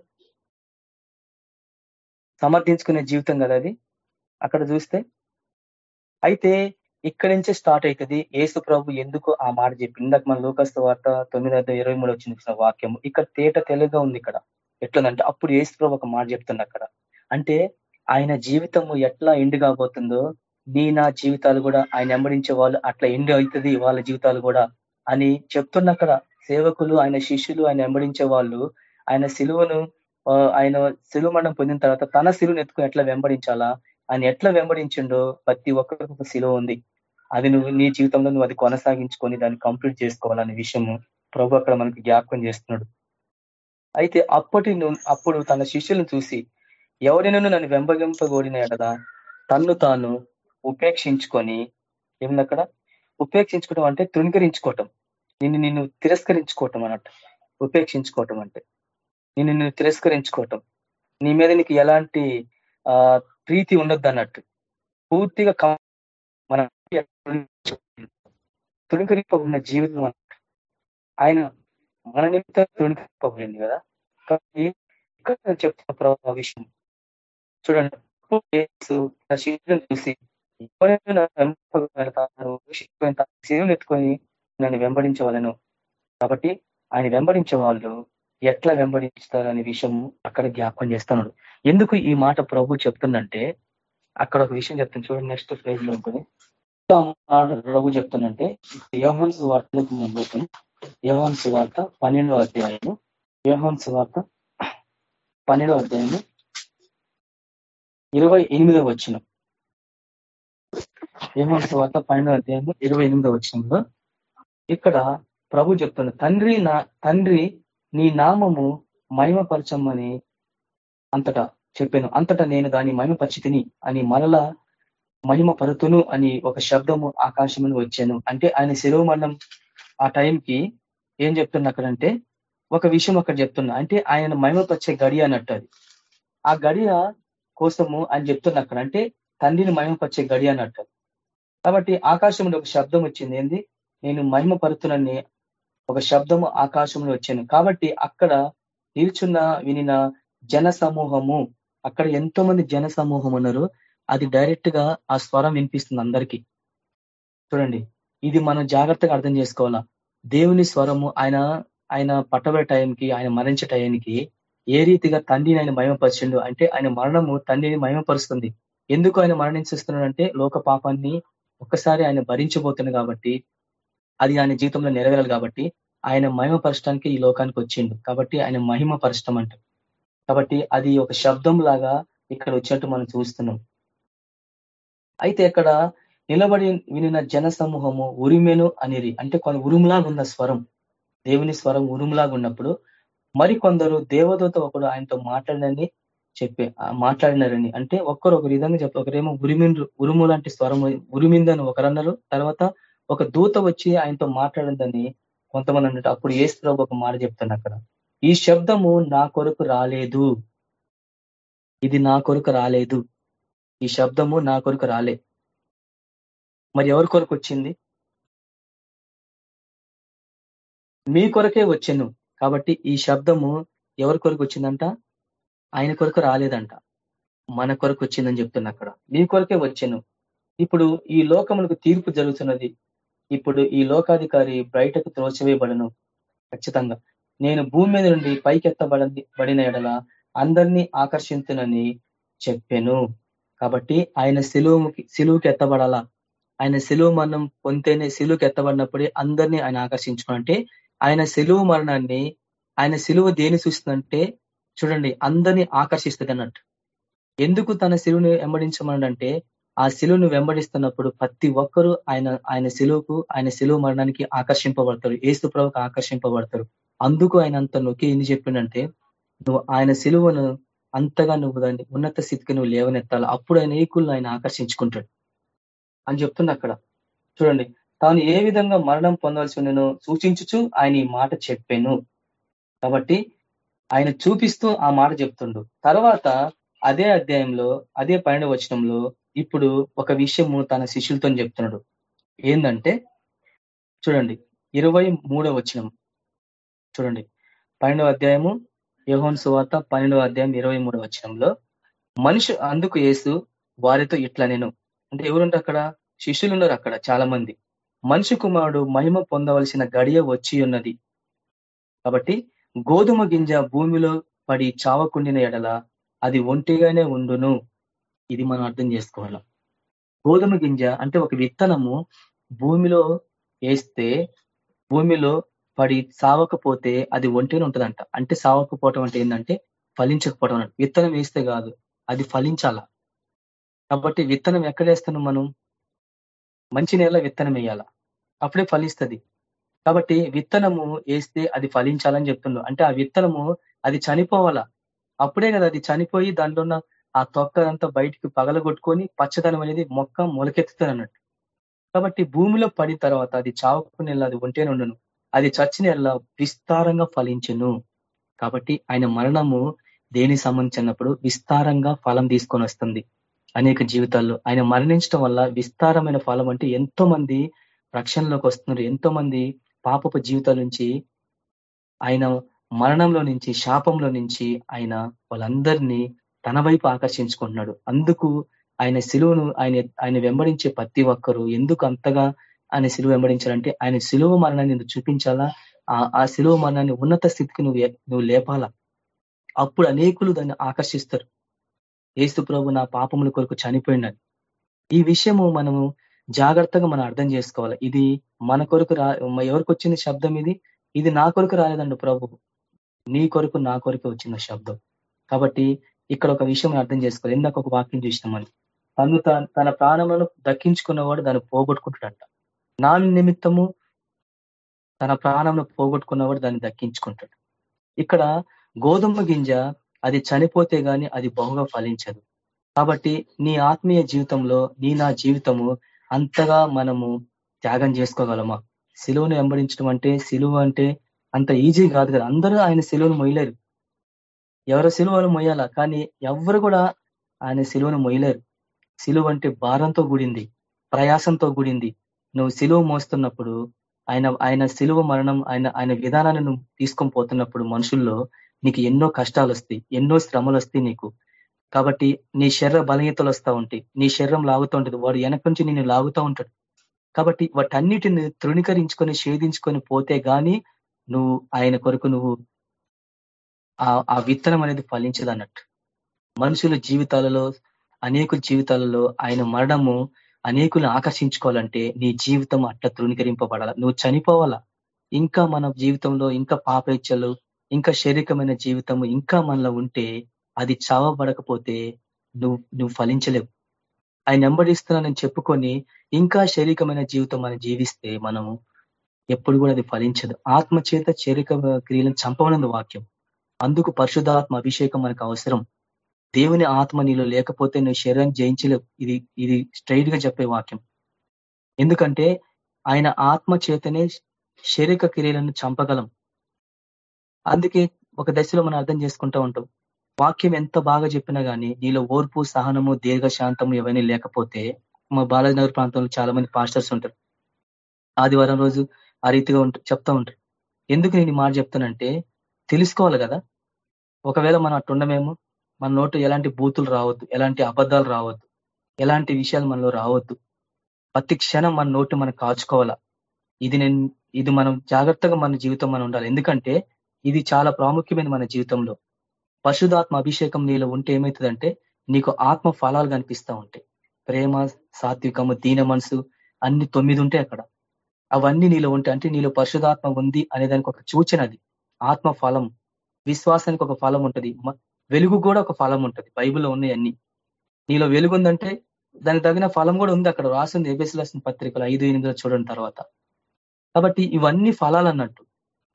సమర్థించుకునే జీవితం కదా అది? అక్కడ చూస్తే అయితే ఇక్కడి నుంచే స్టార్ట్ అవుతుంది ఏసు ప్రభు ఎందుకు ఆ మాట చెప్పి ఇందాక మన లోకస్తు వార్త తొమ్మిది వందల ఇరవై మూడు వచ్చిన వాక్యం ఇక్కడ తేట తెలుగుగా ఉంది ఇక్కడ. ఎట్లందంటే అప్పుడు ఏసు ప్రభు ఒక మాట చెప్తుంది అక్కడ. అంటే ఆయన జీవితము ఎట్లా ఎండు కాబోతుందో నీ నా జీవితాలు కూడా ఆయన వెంబడించే వాళ్ళు అట్లా ఎండు అవుతుంది వాళ్ళ జీవితాలు కూడా అని చెప్తున్న అక్కడ సేవకులు ఆయన శిష్యులు ఆయన వెంబడించే వాళ్ళు ఆయన సిలువను ఆయన సిలువ మండం పొందిన తర్వాత తన సిలువను ఎత్తుకుని ఎట్లా వెంబడించాలా? ఆయన ఎట్లా వెంబడించిండో ప్రతి ఒక్కరికి ఒక సిలువ ఉంది. అది నువ్వు నీ జీవితంలో నువ్వు అది కొనసాగించుకొని దాన్ని కంప్లీట్ చేసుకోవాలనే విషయము ప్రభు అక్కడ మనకి జ్ఞాపకం చేస్తున్నాడు. అయితే అప్పటి అప్పుడు తన శిష్యులను చూసి ఎవరినూ నన్ను వెంబగింపగోడిన కదా తన్ను తాను ఉపేక్షించుకొని ఏముందక్కడ ఉపేక్షించుకోవటం అంటే తృణీకరించుకోవటం. నిన్ను నిన్ను తిరస్కరించుకోవటం అన్నట్టు. ఉపేక్షించుకోవటం అంటే. నిన్ను నిన్ను తిరస్కరించుకోవటం. నీ మీద నీకు ఎలాంటి ప్రీతి ఉండొద్దు అన్నట్టు. పూర్తిగా మన తృణీకరింపబడిన జీవితం అన్నట్టు. ఆయన మన నిమిత్తం తృణీకరింపబడింది కదా. కాబట్టి ఇక్కడ చెప్తున్న ప్రభావ విషయం చూడండి చూసి శివుని ఎత్తుకొని నన్ను వెంబడించే కాబట్టి ఆయన వెంబడించే వాళ్ళు ఎట్లా వెంబడిస్తారనే విషయం అక్కడ జ్ఞాపకం చేస్తున్నాడు ఎందుకు ఈ మాట ప్రభు చెప్తుందంటే అక్కడ ఒక విషయం చెప్తాను చూడండి నెక్స్ట్ పేజ్లో ప్రభు చెప్తుందంటే యోహన్స్ వార్తలకు ముందు యోహన్స్ వార్త పన్నెండో అధ్యాయము. యోహన్స్ వార్త పన్నెండో అధ్యాయము. ఇరవై ఎనిమిదవ వచ్చిన యోహన్స్ వార్త పన్నెండవ అధ్యాయము ఇరవై ఎనిమిదవ వచ్చినంలో ఇక్కడ ప్రభు చెప్తున్నాడు తండ్రి నా తండ్రి నీ నామము మహిమపరచమని అంతటా చెప్పాను. అంతటా నేను దాన్ని మహిమపరిచితిని అని మరలా మహిమ పరుతును అని ఒక శబ్దము ఆకాశమును వచ్చాను. అంటే ఆయన శిరోమరణం ఆ టైంకి ఏం చెప్తున్నా అక్కడంటే ఒక విషయం అక్కడ చెప్తున్నా. అంటే ఆయన మహిమపరిచే గడి అన్నట్టు అది ఆ గడియ కోసము అని చెప్తున్నా అక్కడ. అంటే తండ్రిని మహిమపరిచే గడి అన్నట్టు కాబట్టి ఆకాశంలో ఒక శబ్దం వచ్చింది. ఏంది? నేను మహిమ పరుతునని ఒక శబ్దము ఆకాశంలో వచ్చాను. కాబట్టి అక్కడ నిల్చున్న వినిన జన సమూహము అక్కడ ఎంతో మంది జన సమూహం ఉన్నారు అది డైరెక్ట్గా ఆ స్వరం వినిపిస్తుంది అందరికీ. చూడండి. ఇది మనం జాగ్రత్తగా అర్థం చేసుకోవాలా. దేవుని స్వరము ఆయన ఆయన పట్టబడే టైంకి ఆయన మరణించే టైంకి ఏ రీతిగా తండ్రిని ఆయన మహిమపరిచిండు అంటే ఆయన మరణము తండ్రిని మహిమపరుస్తుంది. ఎందుకు ఆయన మరణించేస్తున్నాడు అంటే లోక పాపాన్ని ఒక్కసారి ఆయన భరించబోతుంది కాబట్టి అది ఆయన జీవితంలో నెరవేరాలి కాబట్టి ఆయన మహిమపరచడానికి ఈ లోకానికి వచ్చిండు. కాబట్టి ఆయన మహిమ పరచడం అంట. కాబట్టి అది ఒక శబ్దం లాగా ఇక్కడ వచ్చినట్టు మనం చూస్తున్నాం. అయితే ఇక్కడ నిలబడి వినిన జన సమూహము ఉరిమెను అనేది అంటే కొన్ని ఉరుములాగా ఉన్న స్వరం. దేవుని స్వరం ఉరుములాగా ఉన్నప్పుడు మరికొందరు దేవదూత ఒకడు ఆయనతో మాట్లాడినని చెప్పే మాట్లాడినారని. అంటే ఒక్కరు ఒక విధంగా చెప్పి ఒకరేమో ఉరిమిండ్రు ఉరుము లాంటి స్వరం ఉరిమిందని ఒకరన్నారు. తర్వాత ఒక దూత వచ్చి ఆయనతో మాట్లాడిందని కొంతమంది అన్నట్టు అప్పుడు ఏసు ప్రభు ఒక మాట చెప్తాను అక్కడ. ఈ శబ్దము నా కొరకు రాలేదు. ఇది నా కొరకు రాలేదు. ఈ శబ్దము నా కొరకు రాలే. మరి ఎవరి కొరకు వచ్చింది? మీ కొరకే వచ్చాను. కాబట్టి ఈ శబ్దము ఎవరి కొరకు వచ్చిందంట? ఆయన కొరకు రాలేదంట. మన కొరకు వచ్చిందని చెప్తున్నా అక్కడ. నీ కొరకే వచ్చాను. ఇప్పుడు ఈ లోకములకు తీర్పు జరుగుతున్నది. ఇప్పుడు ఈ లోకాధికారి బయటకు త్రోసివేయబడను. ఖచ్చితంగా. నేను భూమి మీద నుండి పైకెత్తబడి బడిన ఎడల అందరినీ ఆకర్షించునని చెప్పాను. కాబట్టి ఆయన సిలువుకి సిలువుకి ఎత్తబడాలా? ఆయన సిలువు మరణం పొందితేనే సిలువుకి ఎత్తబడినప్పుడే అందరినీ ఆయన ఆకర్షించుకుంటే ఆయన సెలువు మరణాన్ని ఆయన సెలువు దేని చూస్తుందంటే చూడండి అందరినీ ఆకర్షిస్తుంది అన్నట్టు ఎందుకు తన శిలువును వెంబడించమనంటే ఆ శిలువును వెంబడిస్తున్నప్పుడు ప్రతి ఒక్కరూ ఆయన ఆయన శిలువుకు ఆయన శిలువు మరణానికి ఆకర్షింపబడతారు. ఏసు ప్రభుకు ఆకర్షింపబడతారు. అందుకు ఆయన అంత నొక్కి ఎన్ని చెప్పిండంటే నువ్వు ఆయన శిలువను అంతగా నువ్వు దాన్ని ఉన్నత స్థితికి నువ్వు లేవనెత్తాలి. అప్పుడు ఆయన ఏకులను ఆయన ఆకర్షించుకుంటాడు. అని చెప్తున్నా అక్కడ. చూడండి తాను ఏ విధంగా మరణం పొందవలసి ఉండను సూచించుచు ఆయన ఈ మాట చెప్పాను. కాబట్టి ఆయన చూపిస్తూ ఆ మాట చెప్తుండు. తర్వాత అదే అధ్యాయంలో అదే పన్నెండు వచనంలో ఇప్పుడు ఒక విషయము తన శిష్యులతో చెప్తున్నాడు. ఏంటంటే చూడండి ఇరవై మూడవ వచనం. చూడండి పన్నెండవ అధ్యాయము యహోన్ సువాత పన్నెండవ అధ్యాయం ఇరవై మూడవ వచనంలో మనిషి అందుకు వేసు వారితో ఇట్లా నేను అంటే ఎవరుంటారు అక్కడ శిష్యులు ఉన్నారు అక్కడ చాలా మంది మనిషి కుమారుడు మహిమ పొందవలసిన గడియ వచ్చి ఉన్నది. కాబట్టి గోధుమ గింజ భూమిలో పడి చావకుండిన ఎడల అది ఒంటిగానే ఉండును. ఇది మనం అర్థం చేసుకోవాలి. గోధుమ గింజ అంటే ఒక విత్తనము భూమిలో వేస్తే భూమిలో పడి సావకపోతే అది ఒంటిగానే ఉంటుందంట. అంటే సావకపోవటం అంటే ఏంటంటే ఫలించకపోవడం అంటే విత్తనం వేస్తే కాదు అది ఫలించాల. కాబట్టి విత్తనం ఎక్కడ వేస్తున్నాం మనం? మంచి నేల విత్తనం వేయాల. అప్పుడే ఫలిస్తుంది. కాబట్టి విత్తనము వేస్తే అది ఫలించాలని చెప్తున్నాడు అంటే ఆ విత్తనము అది చనిపోవాలా. అప్పుడే కదా అది చనిపోయి దాంట్లో ఉన్న ఆ తొక్క అంతా బయటికి పగలగొట్టుకొని పచ్చదనం అనేది మొక్క మొలకెత్తుతుంది అన్నట్టు. కాబట్టి భూమిలో పడిన తర్వాత అది చావుకుని అది ఒంటేనే ఉండను. అది చచ్చిన ఎలా విస్తారంగా ఫలించును. కాబట్టి ఆయన మరణము దేని సంబంధించినప్పుడు విస్తారంగా ఫలం తీసుకొని వస్తుంది. అనేక జీవితాల్లో ఆయన మరణించడం వల్ల విస్తారమైన ఫలం అంటే ఎంతో మంది రక్షణలోకి వస్తున్నారు. ఎంతో మంది పాపపు జీవితాల నుంచి ఆయన మరణంలో నుంచి శాపంలో నుంచి ఆయన వాళ్ళందరినీ తన వైపు ఆకర్షించుకుంటున్నాడు. అందుకు ఆయన సిలువను ఆయన ఆయన వెంబడించే ప్రతి ఒక్కరు ఎందుకు అంతగా ఆయన సిలువ వెంబడించాలంటే ఆయన సిలువ మరణాన్ని నువ్వు చూపించాలా? ఆ సిలువ మరణాన్ని ఉన్నత స్థితికి నువ్వు నువ్వు లేపాలా? అప్పుడు అనేకులు దాన్ని ఆకర్షిస్తారు. ఏసు ప్రభు నా పాపముల కొరకు చనిపోయినాడు. ఈ విషయము మనము జాగ్రత్తగా మనం అర్థం చేసుకోవాలి. ఇది మన కొరకు రా ఎవరికి వచ్చింది శబ్దం ఇది? ఇది నా కొరకు రాలేదండి ప్రభు. నీ కొరకు నా కొరకు వచ్చిన శబ్దం. కాబట్టి ఇక్కడ ఒక విషయం అర్థం చేసుకోవాలి. ఇందాక ఒక వాక్యం చూసినామని తను తన ప్రాణములను దక్కించుకున్నవాడు దాన్ని పోగొట్టుకుంటాడంట. నా నిమిత్తము తన ప్రాణంను పోగొట్టుకున్నవాడు దాన్ని దక్కించుకుంటాడు. ఇక్కడ గోధుమ గింజ అది చనిపోతే గాని అది బహుగా ఫలించదు. కాబట్టి నీ ఆత్మీయ జీవితంలో నీ నా జీవితము అంతగా మనము త్యాగం చేసుకోగలమా? సిలువను వెంబడించడం అంటే సిలువ అంటే అంత ఈజీ కాదు కదా. అందరూ ఆయన సిలువను మొయ్యలేరు. ఎవరు సిలువను మొయ్యాలా? కానీ ఎవరు కూడా ఆయన సిలువను మొయ్యలేరు. సిలువ అంటే భారంతో కూడింది ప్రయాసంతో కూడింది. నువ్వు సిలువ మోస్తున్నప్పుడు ఆయన ఆయన సిలువ మరణం ఆయన ఆయన విధానాన్ని నువ్వు తీసుకొని పోతున్నప్పుడు మనుషుల్లో నీకు ఎన్నో కష్టాలు వస్తాయి ఎన్నో శ్రమలు వస్తాయి నీకు. కాబట్టి నీ శరీర బలహీతలు వస్తూ ఉంటాయి. నీ శరీరం లాగుతూ ఉంటుంది. వాడు వెనక నుంచి నేను లాగుతూ ఉంటాడు. కాబట్టి వాటన్నిటిని తృణీకరించుకొని షేధించుకొని పోతే గాని నువ్వు ఆయన కొరకు నువ్వు ఆ విత్తనం అనేది ఫలించదు అన్నట్టు మనుషుల జీవితాలలో అనేకుల జీవితాలలో ఆయన మరణము అనేకులను ఆకర్షించుకోవాలంటే నీ జీవితం అట్లా తృణీకరింపబడాల. నువ్వు చనిపోవాలా? ఇంకా మన జీవితంలో ఇంకా పాపేచ్చలు ఇంకా శారీరకమైన జీవితము ఇంకా మనలో ఉంటే అది చావబడకపోతే నువ్వు నువ్వు ఫలించలేవు. ఆయన వెంబడిస్తున్నానని చెప్పుకొని ఇంకా శారీరకమైన జీవితం మనం జీవిస్తే మనము ఎప్పుడు కూడా అది ఫలించదు. ఆత్మ చేత శారీరక క్రియలను చంపవనందు వాక్యం. అందుకు పరిశుధాత్మ అభిషేకం మనకు అవసరం. దేవుని ఆత్మ నీలో లేకపోతే నువ్వు శరీరం జయించలేవు. ఇది ఇది స్ట్రైట్గా చెప్పే వాక్యం. ఎందుకంటే ఆయన ఆత్మ చేతనే శారీరక క్రియలను చంపగలం. అందుకే ఒక దశలో మనం అర్థం చేసుకుంటూ ఉంటాం. వాక్యం ఎంత బాగా చెప్పినా కానీ నీలో ఓర్పు సహనము దీర్ఘశాంతము ఇవన్నీ లేకపోతే మా బాలాజీనగర్ ప్రాంతంలో చాలా మంది పాస్టర్స్ ఉంటారు. ఆదివారం రోజు ఆ రీతిగా ఉంటారు చెప్తా ఉంటారు. ఎందుకు నేను మాట చెప్తానంటే తెలుసుకోవాలి కదా. ఒకవేళ మనం అట్టుండమేమో మన నోటు ఎలాంటి బూతులు రావద్దు ఎలాంటి అబద్ధాలు రావద్దు ఎలాంటి విషయాలు మనలో రావద్దు. ప్రతి క్షణం మన నోటు మనం కాచుకోవాలా. ఇది నేను ఇది మనం జాగ్రత్తగా మన జీవితం మనం ఉండాలి. ఎందుకంటే ఇది చాలా ప్రాముఖ్యమైన మన జీవితంలో. పశుధాత్మ అభిషేకం నీలో ఉంటే ఏమవుతుందంటే నీకు ఆత్మ ఫలాలు కనిపిస్తూ ఉంటాయి ప్రేమ సాత్వికము దీన మనసు అన్ని తొమ్మిది ఉంటాయి అక్కడ. అవన్నీ నీలో ఉంటాయి. అంటే నీలో పరిశుధాత్మ ఉంది అనే దానికి ఒక సూచన అది. ఆత్మ ఫలం విశ్వాసానికి ఒక ఫలం ఉంటుంది. వెలుగు కూడా ఒక ఫలం ఉంటుంది. బైబిల్లో ఉన్నాయి అన్ని. నీలో వెలుగు ఉందంటే దానికి తగిన ఫలం కూడా ఉంది అక్కడ. రాసింది ఏబిసిలసిన పత్రికలు ఐదు ఎనిమిదిలో చూడడం తర్వాత. కాబట్టి ఇవన్నీ ఫలాలు అన్నట్టు.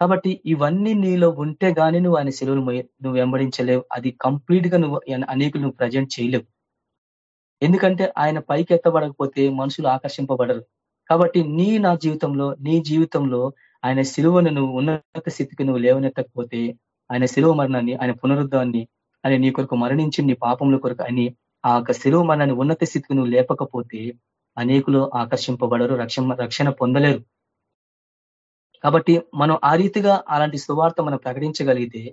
కాబట్టి ఇవన్నీ నీలో ఉంటే గానీ నువ్వు ఆయన సెలవులు నువ్వు వెంబడించలేవు. అది కంప్లీట్గా నువ్వు అనేకులు నువ్వు ప్రజెంట్ చేయలేవు. ఎందుకంటే ఆయన పైకి ఎత్తబడకపోతే మనుషులు ఆకర్షింపబడరు. కాబట్టి నీ నా జీవితంలో నీ జీవితంలో ఆయన శిలువను నువ్వు ఉన్నత స్థితికి నువ్వు లేవనెత్తకపోతే ఆయన సిలువ మరణాన్ని ఆయన పునరుద్ధాన్ని ఆయన నీ కొరకు మరణించి నీ పాపముల కొరకు అని ఆ యొక్క శిలువ మరణాన్ని ఉన్నత స్థితికి నువ్వు లేపకపోతే అనేకులు ఆకర్షింపబడరు రక్షణ రక్షణ పొందలేరు. కాబట్టి మనం ఆ రీతిగా అలాంటి సువార్త మనం ప్రకటించగలిగితే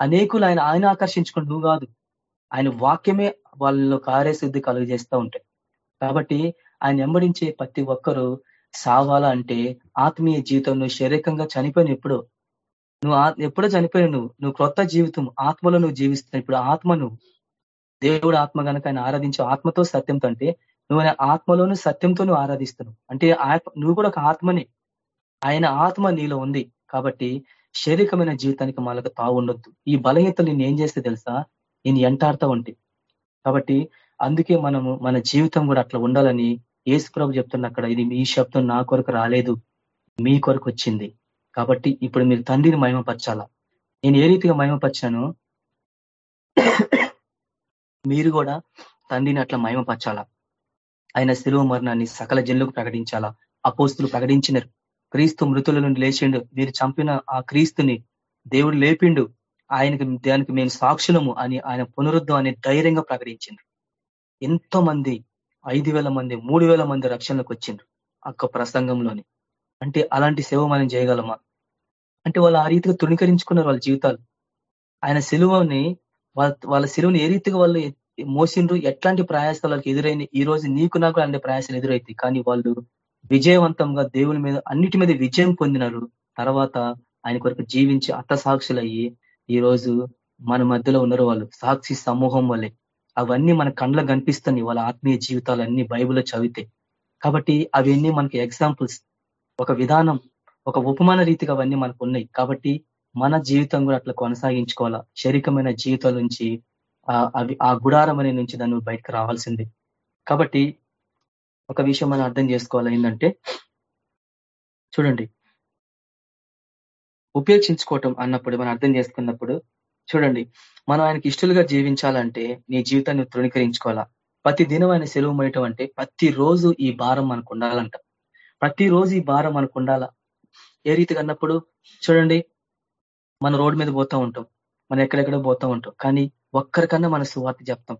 అనేకులు ఆయన ఆయన ఆకర్షించుకుంటూ నువ్వు కాదు. ఆయన వాక్యమే వాళ్ళలో కార్యసిద్ధి కలుగజేస్తూ ఉంటాయి. కాబట్టి ఆయన వెంబడించే ప్రతి ఒక్కరూ సావాలా అంటే ఆత్మీయ జీవితం నువ్వు శారీరకంగా చనిపోయిన ఎప్పుడో. నువ్వు ఎప్పుడో చనిపోయిన నువ్వు నువ్వు క్రొత్త జీవితం ఆత్మలో నువ్వు జీవిస్తున్నావు ఇప్పుడు ఆత్మ నువ్వు దేవుడు ఆత్మ కనుక ఆయన ఆరాధించే ఆత్మతో సత్యంతో అంటే నువ్వు ఆత్మలోను సత్యంతో నువ్వు ఆరాధిస్తున్నావు. అంటే నువ్వు కూడా ఒక ఆత్మని. ఆయన ఆత్మ నీలో ఉంది కాబట్టి శారీరకమైన జీవితానికి మనకు తావుండొద్దు. ఈ బలహీతలు నేను ఏం చేస్తే తెలుసా? నేను ఎంటాడుతూ ఉంటే కాబట్టి అందుకే మనము మన జీవితం కూడా అట్లా ఉండాలని ఏసు ప్రభు చెప్తున్న అక్కడ ఇది మీ శబ్దం నా కొరకు రాలేదు మీ కొరకు వచ్చింది. కాబట్టి ఇప్పుడు మీరు తండ్రిని మహిమపరచాలా? నేను ఏ రీతిగా మహిమపరిచాను? మీరు కూడా తండ్రిని అట్లా మహిమపరచాలా? ఆయన శిలువ మరణాన్ని సకల జన్లకు ప్రకటించాలా? అపోస్తులు ప్రకటించినారు. క్రీస్తు మృతుల నుండి లేచిండు. మీరు చంపిన ఆ క్రీస్తుని దేవుడు లేపిండు. ఆయనకి దానికి మేము సాక్షులము అని ఆయన పునరుద్ధం అని ధైర్యంగా ప్రకటించిండ్రు ఎంతో మంది ఐదు మంది మూడు మంది రక్షణలకు వచ్చిండ్రు అక్క ప్రసంగంలోని. అంటే అలాంటి సేవ మనం చేయగలమా? అంటే వాళ్ళు ఆ రీతిగా తృణీకరించుకున్నారు వాళ్ళ జీవితాలు. ఆయన సెలువుని వాళ్ళ వాళ్ళ సెలువుని ఏ రీతిగా వాళ్ళు మోసిండ్రు? ఎట్లాంటి ప్రయాసాలకు ఎదురైన ఈ రోజు నీకు నాకు అలాంటి ప్రయాసాలు ఎదురైతాయి. కానీ వాళ్ళు విజయవంతంగా దేవుని మీద అన్నిటి మీద విజయం పొందినారు. తర్వాత ఆయన కొరకు జీవించి అర్థసాక్షులయ్యి ఈ రోజు మన మధ్యలో ఉన్నారు వాళ్ళు. సాక్షి సమూహం వల్లే అవన్నీ మన కండ్ల కనిపిస్తాయి వాళ్ళ ఆత్మీయ జీవితాలన్నీ బైబిల్లో చదివితే. కాబట్టి అవన్నీ మనకి ఎగ్జాంపుల్స్. ఒక విధానం ఒక ఉపమాన రీతిగా అవన్నీ మనకు ఉన్నాయి. కాబట్టి మన జీవితం కూడా అట్లా కొనసాగించుకోవాలా? శరీరమైన జీవితాల నుంచి అవి ఆ గుడారం అనే నుంచి దాన్ని బయటకు రావాల్సింది. కాబట్టి ఒక విషయం మనం అర్థం చేసుకోవాలి. ఏంటంటే చూడండి. ఉపేక్షించుకోవటం అన్నప్పుడు మనం అర్థం చేసుకున్నప్పుడు చూడండి. మనం ఆయనకి ఇష్టలుగా జీవించాలంటే నీ జీవితాన్ని తృణీకరించుకోవాలా? ప్రతి దినం ఆయన సెలవు మయటం అంటే ప్రతి రోజు ఈ భారం మనకు ఉండాలంట. ప్రతిరోజు ఈ భారం మనకు ఉండాలా? ఏ రీతిగా అన్నప్పుడు చూడండి. మన రోడ్డు మీద పోతూ ఉంటాం. మనం ఎక్కడెక్కడ పోతూ ఉంటాం. కానీ ఒక్కరికన్నా మన సువార్త చెప్తాం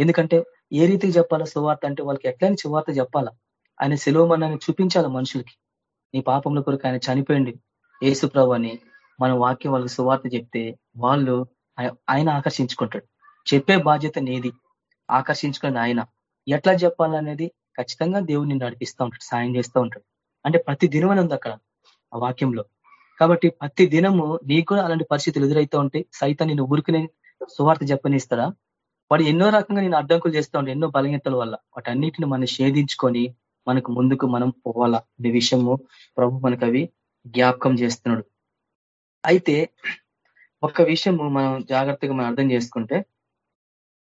ఎందుకంటే ఏ రీతికి చెప్పాలా? సువార్త అంటే వాళ్ళకి ఎట్లయినా సువార్త చెప్పాలా? ఆయన సెలవు మనల్ని చూపించాలి మనుషులకి? నీ పాపంలో కొరకు ఆయన చనిపోయింది ఏసుప్రభు అని మన వాక్యం వాళ్ళకి సువార్త చెప్తే వాళ్ళు ఆయన ఆకర్షించుకుంటాడు. చెప్పే బాధ్యత నీది. ఆకర్షించుకుని ఆయన. ఎట్లా చెప్పాలనేది ఖచ్చితంగా దేవుడిని నడిపిస్తూ ఉంటాడు సాయం చేస్తూ ఉంటాడు. అంటే ప్రతి దినం ఉంది అక్కడ ఆ వాక్యంలో. కాబట్టి ప్రతి దినము నీకు కూడా అలాంటి పరిస్థితులు ఎదురైతూ ఉంటాయి సైతం నేను ఊరికినే సువార్త చెప్పనిస్తాడా? వాడు ఎన్నో రకంగా నేను అడ్డంకులు చేస్తూ ఉండే ఎన్నో బలహీనతల వల్ల. వాటన్నిటిని మనం షేధించుకొని మనకు ముందుకు మనం పోవాలా అనే విషయము ప్రభు మనకు అవి జ్ఞాపకం చేస్తున్నాడు. అయితే ఒక్క విషయము మనం జాగ్రత్తగా మనం అర్థం చేసుకుంటే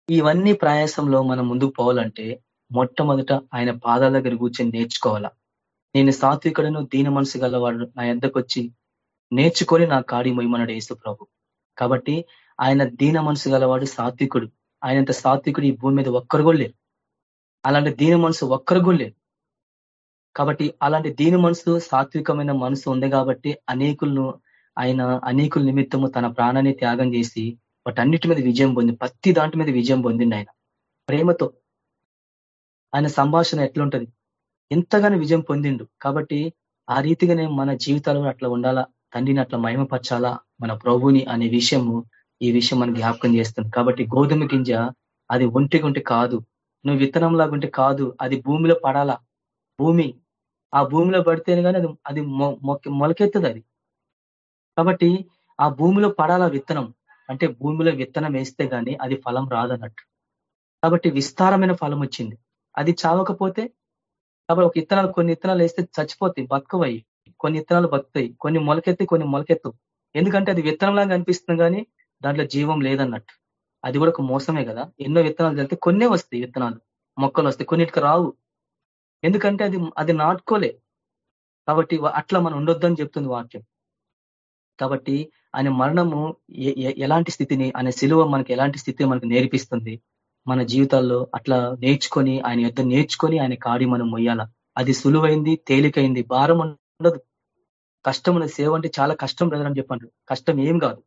ఇవన్నీ ప్రయాసంలో మనం ముందుకు పోవాలంటే మొట్టమొదట ఆయన పాదాల దగ్గర కూర్చొని నేర్చుకోవాలా. నేను సాత్వికుడను దీన మనసు గలవాడు నా ఎద్దకు వచ్చి నేర్చుకొని నా కాడి మొయ్యమన్నాడు యేసు ప్రభు. కాబట్టి ఆయన దీన మనసు గలవాడు సాత్వికుడు. ఆయనంత సాత్వికుడు ఈ భూమి మీద ఒక్కరు కూడా లేరు. అలాంటి దీని మనసు ఒక్కరు కూడా లేరు. కాబట్టి అలాంటి దీని మనసు సాత్వికమైన మనసు ఉంది కాబట్టి అనేకులను ఆయన అనేకుల నిమిత్తము తన ప్రాణాన్ని త్యాగం చేసి వాటన్నిటి మీద విజయం పొంది ప్రతి దాంట్ మీద విజయం పొందింది ఆయన. ప్రేమతో. ఆయన సంభాషణ ఎట్లుంటది? ఎంతగానో విజయం పొందిండు. కాబట్టి ఆ రీతిగానే మన జీవితాలు అట్లా ఉండాలా? తండ్రిని అట్లా మహిమపరచాలా? మన ప్రభుని అనే విషయము ఈ విషయం మనం జ్ఞాపకం చేస్తుంది కాబట్టి గోధుమ గింజ అది ఒంటి గుంటి కాదు. నువ్వు విత్తనం లాగుంటే కాదు. అది భూమిలో పడాలా? భూమి. ఆ భూమిలో పడితేనే కానీ అది అది మొలకెత్తుంది అది. కాబట్టి ఆ భూమిలో పడాలా విత్తనం? అంటే భూమిలో విత్తనం వేస్తే కానీ అది ఫలం రాదన్నట్టు. కాబట్టి విస్తారమైన ఫలం వచ్చింది. అది చావకపోతే కాబట్టి ఒక ఇత్తనాలు కొన్ని ఇత్తనాలు వేస్తే చచ్చిపోతాయి బతుకవయి కొన్ని ఇత్తనాలు బతుకుతాయి కొన్ని మొలకెత్తి కొన్ని మొలకెత్తు ఎందుకంటే అది విత్తనంలాగా అనిపిస్తుంది కానీ దాంట్లో జీవం లేదన్నట్టు. అది కూడా ఒక మోసమే కదా. ఎన్నో విత్తనాలు చల్లితే కొన్నే వస్తాయి విత్తనాలు. మొక్కలు వస్తాయి. కొన్నిటికి రావు. ఎందుకంటే అది అది నాటుకోలే. కాబట్టి అట్లా మనం ఉండొద్దని చెప్తుంది వాక్యం. కాబట్టి ఆయన మరణము ఎలాంటి స్థితిని ఆయన సిలువ మనకి ఎలాంటి స్థితిని మనకు నేర్పిస్తుంది? మన జీవితాల్లో అట్లా నేర్చుకొని ఆయన యుద్ధం నేర్చుకొని ఆయన కాడి మనం మొయ్యాల? అది సులువైంది తేలికైంది. భారం ఉండదు. కష్టం సేవ అంటే చాలా కష్టం బ్రదర్ అని చెప్పండి. కష్టం ఏం కాదు.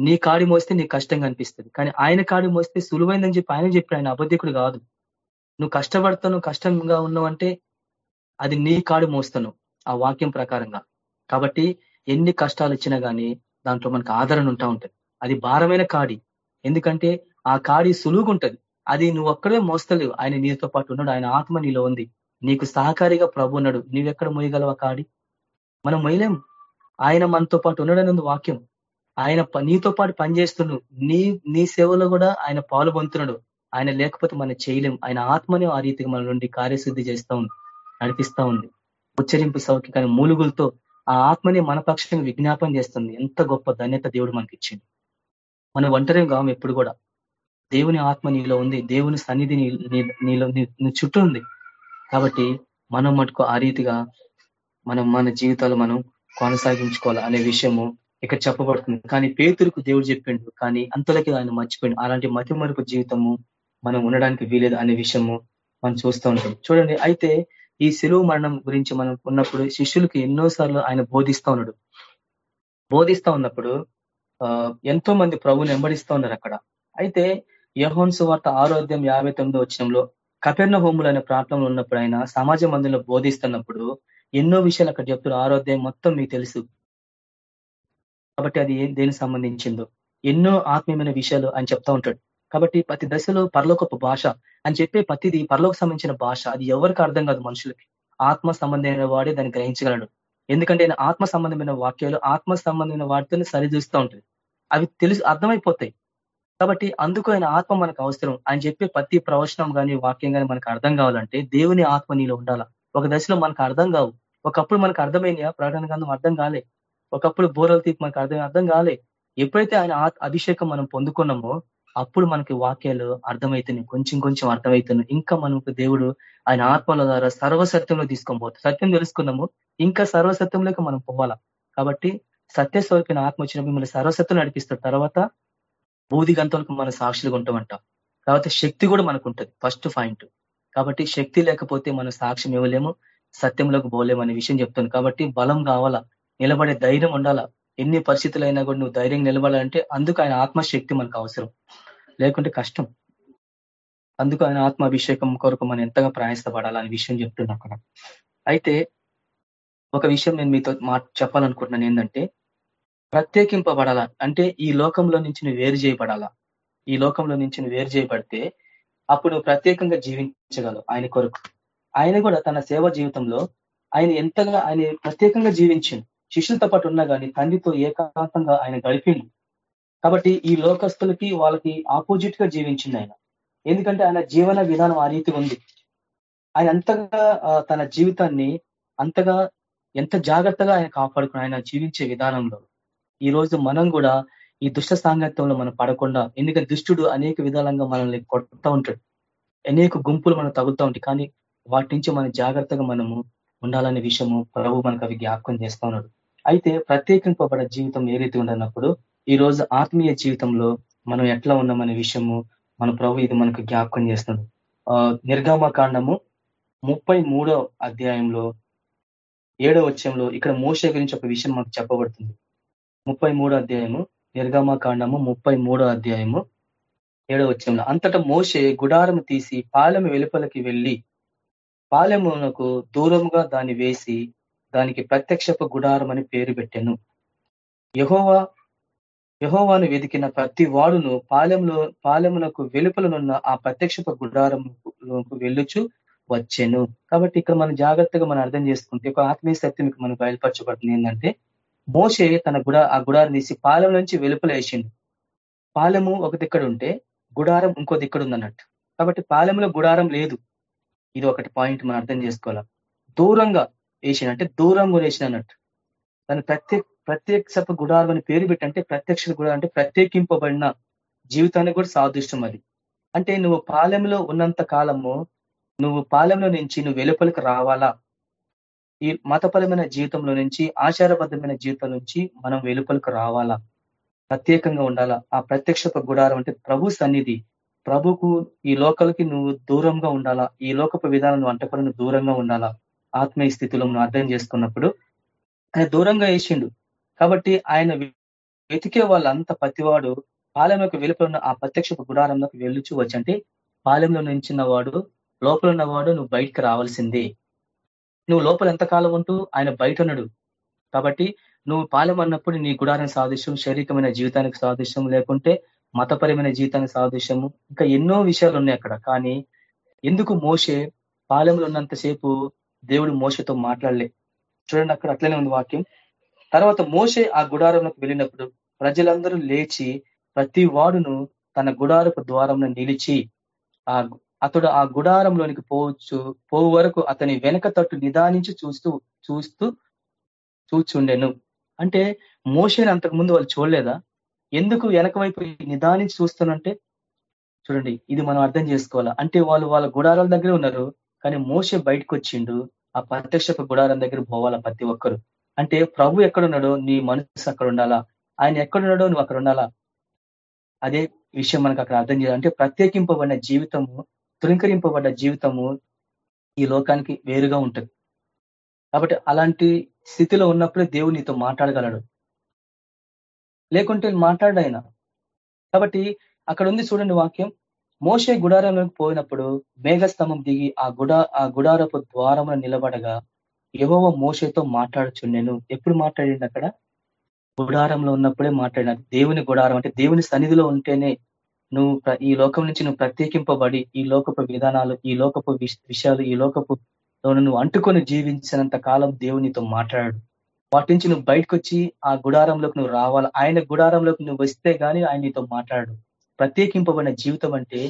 నీ కాడి మోస్తే నీకు కష్టంగా అనిపిస్తుంది. కానీ ఆయన కాడి మోస్తే సులువైందని చెప్పి ఆయన చెప్పి ఆయన అబద్ధికుడు కాదు. నువ్వు కష్టపడతాను కష్టంగా ఉన్నావంటే అది నీ కాడి మోస్తాను ఆ వాక్యం ప్రకారంగా. కాబట్టి ఎన్ని కష్టాలు ఇచ్చినా కానీ దాంట్లో మనకు ఆదరణ ఉంటా ఉంటుంది. అది భారమైన కాడి. ఎందుకంటే ఆ కాడి సులువుగుంటది అది నువ్వు ఒక్కడే మోస్తలేవు. ఆయన నీతో పాటు ఉన్నాడు. ఆయన ఆత్మ నీలో ఉంది. నీకు సహకారిగా ప్రభు ఉన్నాడు. నువ్వెక్కడ మొయ్యగలవా కాడి? మనం మొయ్యలేం ఆయన మనతో పాటు ఉన్నాడని వాక్యం. ఆయన నీతో పాటు పనిచేస్తున్నాడు. నీ నీ సేవలో కూడా ఆయన పాలు పొందుతున్నాడు. ఆయన లేకపోతే మనం చేయలేం. ఆయన ఆత్మని ఆ రీతిగా మన నుండి కార్యశుద్ధి చేస్తా ఉంది నడిపిస్తా ఉంది. ఉచ్చరింపు సౌఖ్య కానీ మూలుగులతో ఆ ఆత్మని మన పక్షంగా విజ్ఞాపం చేస్తుంది. ఎంత గొప్ప ధన్యత దేవుడు మనకి ఇచ్చింది మనం ఒంటరి కావం ఎప్పుడు కూడా. దేవుని ఆత్మ నీలో ఉంది. దేవుని సన్నిధి నీలో నీ చుట్టూ ఉంది. కాబట్టి మనం మటుకు ఆ రీతిగా మనం మన జీవితాలు మనం కొనసాగించుకోవాలి అనే విషయము ఇక్కడ చెప్పబడుతుంది. కానీ పేతురుకు దేవుడు చెప్పిండు కానీ అంతలకి ఆయన మర్చిపోయిండు. అలాంటి మతి మరుపు జీవితము మనం ఉండడానికి వీలేదు అనే విషయము మనం చూస్తూ ఉంటాం. చూడండి అయితే ఈ సెలువు మరణం గురించి మనం ఉన్నప్పుడు శిష్యులకు ఎన్నోసార్లు ఆయన బోధిస్తా ఉన్నాడు. బోధిస్తా ఉన్నప్పుడు ఎంతో మంది ప్రభుని వెంబడిస్తూ ఉన్నారు అక్కడ. అయితే యహోన్స్ వార్త ఆరోగ్యం యాభై తొమ్మిదో వచ్చినంలో కపెర్ణ హోములు అనే ప్రాంతంలో ఉన్నప్పుడు ఆయన సమాజ మందిలో బోధిస్తున్నప్పుడు ఎన్నో విషయాలు అక్కడ చెప్తున్న ఆరోగ్యం మొత్తం మీకు తెలుసు. కాబట్టి అది దేనికి సంబంధించిందో. ఎన్నో ఆత్మీయమైన విషయాలు అని చెప్తా ఉంటాడు. కాబట్టి ప్రతి దశలో పరలోకపు భాష అని చెప్పే ప్రతిది పరలోక సంబంధించిన భాష. అది ఎవరికి అర్థం కాదు మనుషులకి. ఆత్మ సంబంధమైన వాడే దాన్ని గ్రహించగలడు. ఎందుకంటే ఆయన ఆత్మ సంబంధమైన వాక్యాలు ఆత్మ సంబంధమైన వాటితో సరిచూస్తూ ఉంటుంది అవి తెలుసు అర్థమైపోతాయి. కాబట్టి అందుకు ఆయన ఆత్మ మనకు అవసరం. అని చెప్పే ప్రతి ప్రవచనం కానీ వాక్యం కానీ మనకు అర్థం కావాలంటే దేవుని ఆత్మ నీలో ఉండాల? ఒక దశలో మనకు అర్థం కావు. ఒకప్పుడు మనకు అర్థమైన ప్రకటన గ్రంథం అర్థం కాలే. ఒకప్పుడు బోరల తీపి మనకు అర్థం అర్థం కాలే. ఎప్పుడైతే ఆయన అభిషేకం మనం పొందుకున్నామో అప్పుడు మనకి వాక్యాలు అర్థమవుతున్నాయి కొంచెం కొంచెం అర్థమవుతున్నాయి ఇంకా మనకు దేవుడు ఆయన ఆత్మల ద్వారా సర్వసత్యంలో తీసుకొని పోతుంది సత్యం తెలుసుకున్నాము. ఇంకా సర్వసత్యంలోకి మనం పోవాలా? కాబట్టి సత్య స్వరూపిన ఆత్మ వచ్చినప్పుడు మిమ్మల్ని సర్వసత్వం నడిపిస్తారు తర్వాత బూది గంతలకు మన సాక్షులుగా ఉంటామంట. కాబట్టి శక్తి కూడా మనకు ఉంటుంది. First point. కాబట్టి శక్తి లేకపోతే మనం సాక్ష్యం ఇవ్వలేము. సత్యంలోకి పోలేము అనే విషయం చెప్తుంది కాబట్టి బలం కావాలా? నిలబడే ధైర్యం ఉండాలా? ఎన్ని పరిస్థితులైనా కూడా నువ్వు ధైర్యం నిలబడాలంటే అందుకు ఆయన ఆత్మశక్తి మనకు అవసరం. లేకుంటే కష్టం. అందుకు ఆయన ఆత్మాభిషేకం కొరకు మనం ఎంతగా ప్రయాసపడాలనే విషయం చెప్తున్నా అక్కడ. అయితే ఒక విషయం నేను మీతో మా చెప్పాలనుకుంటున్నాను ఏంటంటే ప్రత్యేకింపబడాలా? అంటే ఈ లోకంలో నుంచి నువ్వు వేరు చేయబడాలా? ఈ లోకంలో నుంచి నువ్వు వేరు చేయబడితే అప్పుడు ప్రత్యేకంగా జీవించగలవు ఆయన కొరకు. ఆయన కూడా తన సేవ జీవితంలో ఆయన ఎంతగా ఆయన ప్రత్యేకంగా జీవించింది శిష్యులతో పాటు ఉన్నా కానీ తండ్రితో ఏకాంతంగా ఆయన గడిపిండు. కాబట్టి ఈ లోకస్తులకి వాళ్ళకి ఆపోజిట్గా జీవించింది ఆయన. ఎందుకంటే ఆయన జీవన విధానం ఆ రీతి ఉంది. ఆయన అంతగా తన జీవితాన్ని అంతగా ఎంత జాగ్రత్తగా ఆయన కాపాడుకుని ఆయన జీవించే విధానంలో ఈ రోజు మనం కూడా ఈ దుష్ట సాంగత్యంలో మనం పడకుండా ఎందుకంటే దుష్టుడు అనేక విధాలంగా మనల్ని కొడుతూ ఉంటాడు. అనేక గుంపులు మనం తగులుతూ ఉంటాయి. కానీ వాటి నుంచి మనం జాగ్రత్తగా మనము ఉండాలనే విషయము ప్రభు మనకు అవి జ్ఞాపకం చేస్తా ఉన్నాడు. అయితే ప్రత్యేకింపబడ జీవితం ఏ రీతి ఉండనప్పుడు ఈ రోజు ఆత్మీయ జీవితంలో మనం ఎట్లా ఉన్నామనే విషయము మన ప్రభు ఇది మనకు జ్ఞాపకం చేస్తున్నాడు. నిర్గమ కాండము ముప్పై అధ్యాయంలో ఏడో వచ్చంలో ఇక్కడ మోస గురించి ఒక విషయం మనకు చెప్పబడుతుంది. ముప్పై అధ్యాయము నిర్గమ కాండము ముప్పై అధ్యాయము ఏడో వచ్చంలో అంతటా మోసే గుడారము తీసి పాలెము వెలుపలకి వెళ్ళి పాలెమునకు దూరంగా దాన్ని వేసి దానికి ప్రత్యక్షపు గుడారం అని పేరు పెట్టాను. యహోవా యహోవాను వెతికిన ప్రతి వాడును పాలెంలో పాలెమునకు వెలుపలనున్న ఆ ప్రత్యక్షపు గుడారంలోకి వెళ్ళుచు వచ్చాను. కాబట్టి ఇక్కడ మనం జాగ్రత్తగా మనం అర్థం చేసుకుంటే ఒక ఆత్మీయ సత్యం మీకు మనం బయలుపరచబడుతుంది ఏంటంటే మోసే తన గుడ ఆ గుడారం తీసి పాలెం నుంచి వెలుపల వేసిండు. పాలెము ఒక దిక్కడ ఉంటే గుడారం ఇంకో దిక్కడ ఉందన్నట్టు. కాబట్టి పాలెంలో గుడారం లేదు. ఇది ఒకటి పాయింట్ మనం అర్థం చేసుకోవాలా. దూరంగా వేసిన అంటే దూరంగా వేసిన అన్నట్టు. దాని ప్రత్యేక ప్రత్యక్ష గుడారం అని పేరు పెట్టంటే ప్రత్యక్ష గుడారం అంటే ప్రత్యేకింపబడిన జీవితానికి కూడా సాదృష్టం అది. అంటే నువ్వు పాలెంలో ఉన్నంత కాలము నువ్వు పాలెంలో నుంచి నువ్వు వెలుపలికి రావాలా? ఈ మతపరమైన జీవితంలో నుంచి ఆచారబద్ధమైన జీవితం నుంచి మనం వెలుపలికి రావాలా? ప్రత్యేకంగా ఉండాలా? ఆ ప్రత్యక్ష గుడారం అంటే ప్రభు సన్నిధి. ప్రభుకు ఈ లోకలకి నువ్వు దూరంగా ఉండాలా? ఈ లోకపు విధానం అంటకుండా దూరంగా ఉండాలా? ఆత్మీయ స్థితిలో నువ్వు అర్థం చేసుకున్నప్పుడు ఆయన దూరంగా వేసిండు. కాబట్టి ఆయన వెతికే వాళ్ళంత ప్రతివాడు పాలెంలోకి వెలుపల ఆ ప్రత్యక్ష గుడారంలోకి వెళ్ళుచు వచ్చంటే పాలెంలో నించిన వాడు లోపల ఉన్నవాడు నువ్వు బయటకు రావాల్సిందే. నువ్వు లోపల ఎంతకాలం ఉంటూ ఆయన బయట ఉన్నాడు. కాబట్టి నువ్వు పాలెం అన్నప్పుడు నీ గుడారం సాదృశ్యం శారీరకమైన జీవితానికి సాదృశ్యం లేకుంటే మతపరమైన జీవితానికి సాదృశ్యము ఇంకా ఎన్నో విషయాలు ఉన్నాయి అక్కడ. కానీ ఎందుకు మోసే పాలెంలో ఉన్నంతసేపు దేవుడు మోసతో మాట్లాడలే. చూడండి అక్కడ అట్లనే ఉంది వాక్యం. తర్వాత మోసే ఆ గుడారంలోకి వెళ్ళినప్పుడు ప్రజలందరూ లేచి ప్రతి వాడును తన గుడారపు ద్వారంలో నిలిచి ఆ అతడు ఆ గుడారంలోనికి పోవచ్చు పోవు వరకు అతని వెనక తట్టు నిదానించి చూస్తూ చూస్తూ చూచుండెను. అంటే మోసేని అంతకుముందు వాళ్ళు చూడలేదా? ఎందుకు వెనక వైపు నిదానించి చూస్తున్నంటే? చూడండి ఇది మనం అర్థం చేసుకోవాలా? అంటే వాళ్ళు వాళ్ళ గుడారాల దగ్గరే ఉన్నారు. కానీ మోసే బయటకు వచ్చిండు ఆ ప్రత్యక్షపు గుడారం దగ్గర పోవాలా ప్రతి ఒక్కరు? అంటే ప్రభు ఎక్కడున్నాడో నీ మనసు అక్కడ ఉండాలా ఆయన ఎక్కడున్నాడో నువ్వు అక్కడ ఉండాలా అదే విషయం మనకు అక్కడ అర్థం చేయాలి. అంటే ప్రత్యేకింపబడిన జీవితము తృంకరింపబడ్డ జీవితము ఈ లోకానికి వేరుగా ఉంటుంది. కాబట్టి అలాంటి స్థితిలో ఉన్నప్పుడే దేవుడు నీతో మాట్లాడగలడు. లేకుంటే మాట్లాడాయన కాబట్టి అక్కడ ఉంది చూడండి వాక్యం. మోసే గుడారంలోకి పోయినప్పుడు మేఘస్తంభం దిగి ఆ గుడా ఆ గుడారపు ద్వారమున నిలబడగా యహోవ మోసతో మాట్లాడుచుండెను. ఎప్పుడు మాట్లాడింది అక్కడ? గుడారంలో ఉన్నప్పుడే మాట్లాడిన దేవుని గుడారం అంటే దేవుని సన్నిధిలో ఉంటేనే నువ్వు ఈ లోకం నుంచి నువ్వు ప్రత్యేకింపబడి ఈ లోకపు విధానాలు ఈ లోకపు విషయాలు ఈ లోకపు నువ్వు అంటుకొని జీవించినంత కాలం దేవునితో మాట్లాడాడు. వాటి నుంచి నువ్వు బయటకు వచ్చి ఆ గుడారంలోకి నువ్వు రావాలి. ఆయన గుడారంలోకి నువ్వు వస్తే గానీ ఆయన నీతో మాట్లాడు ప్రత్యేకింపబడిన జీవితం అంటే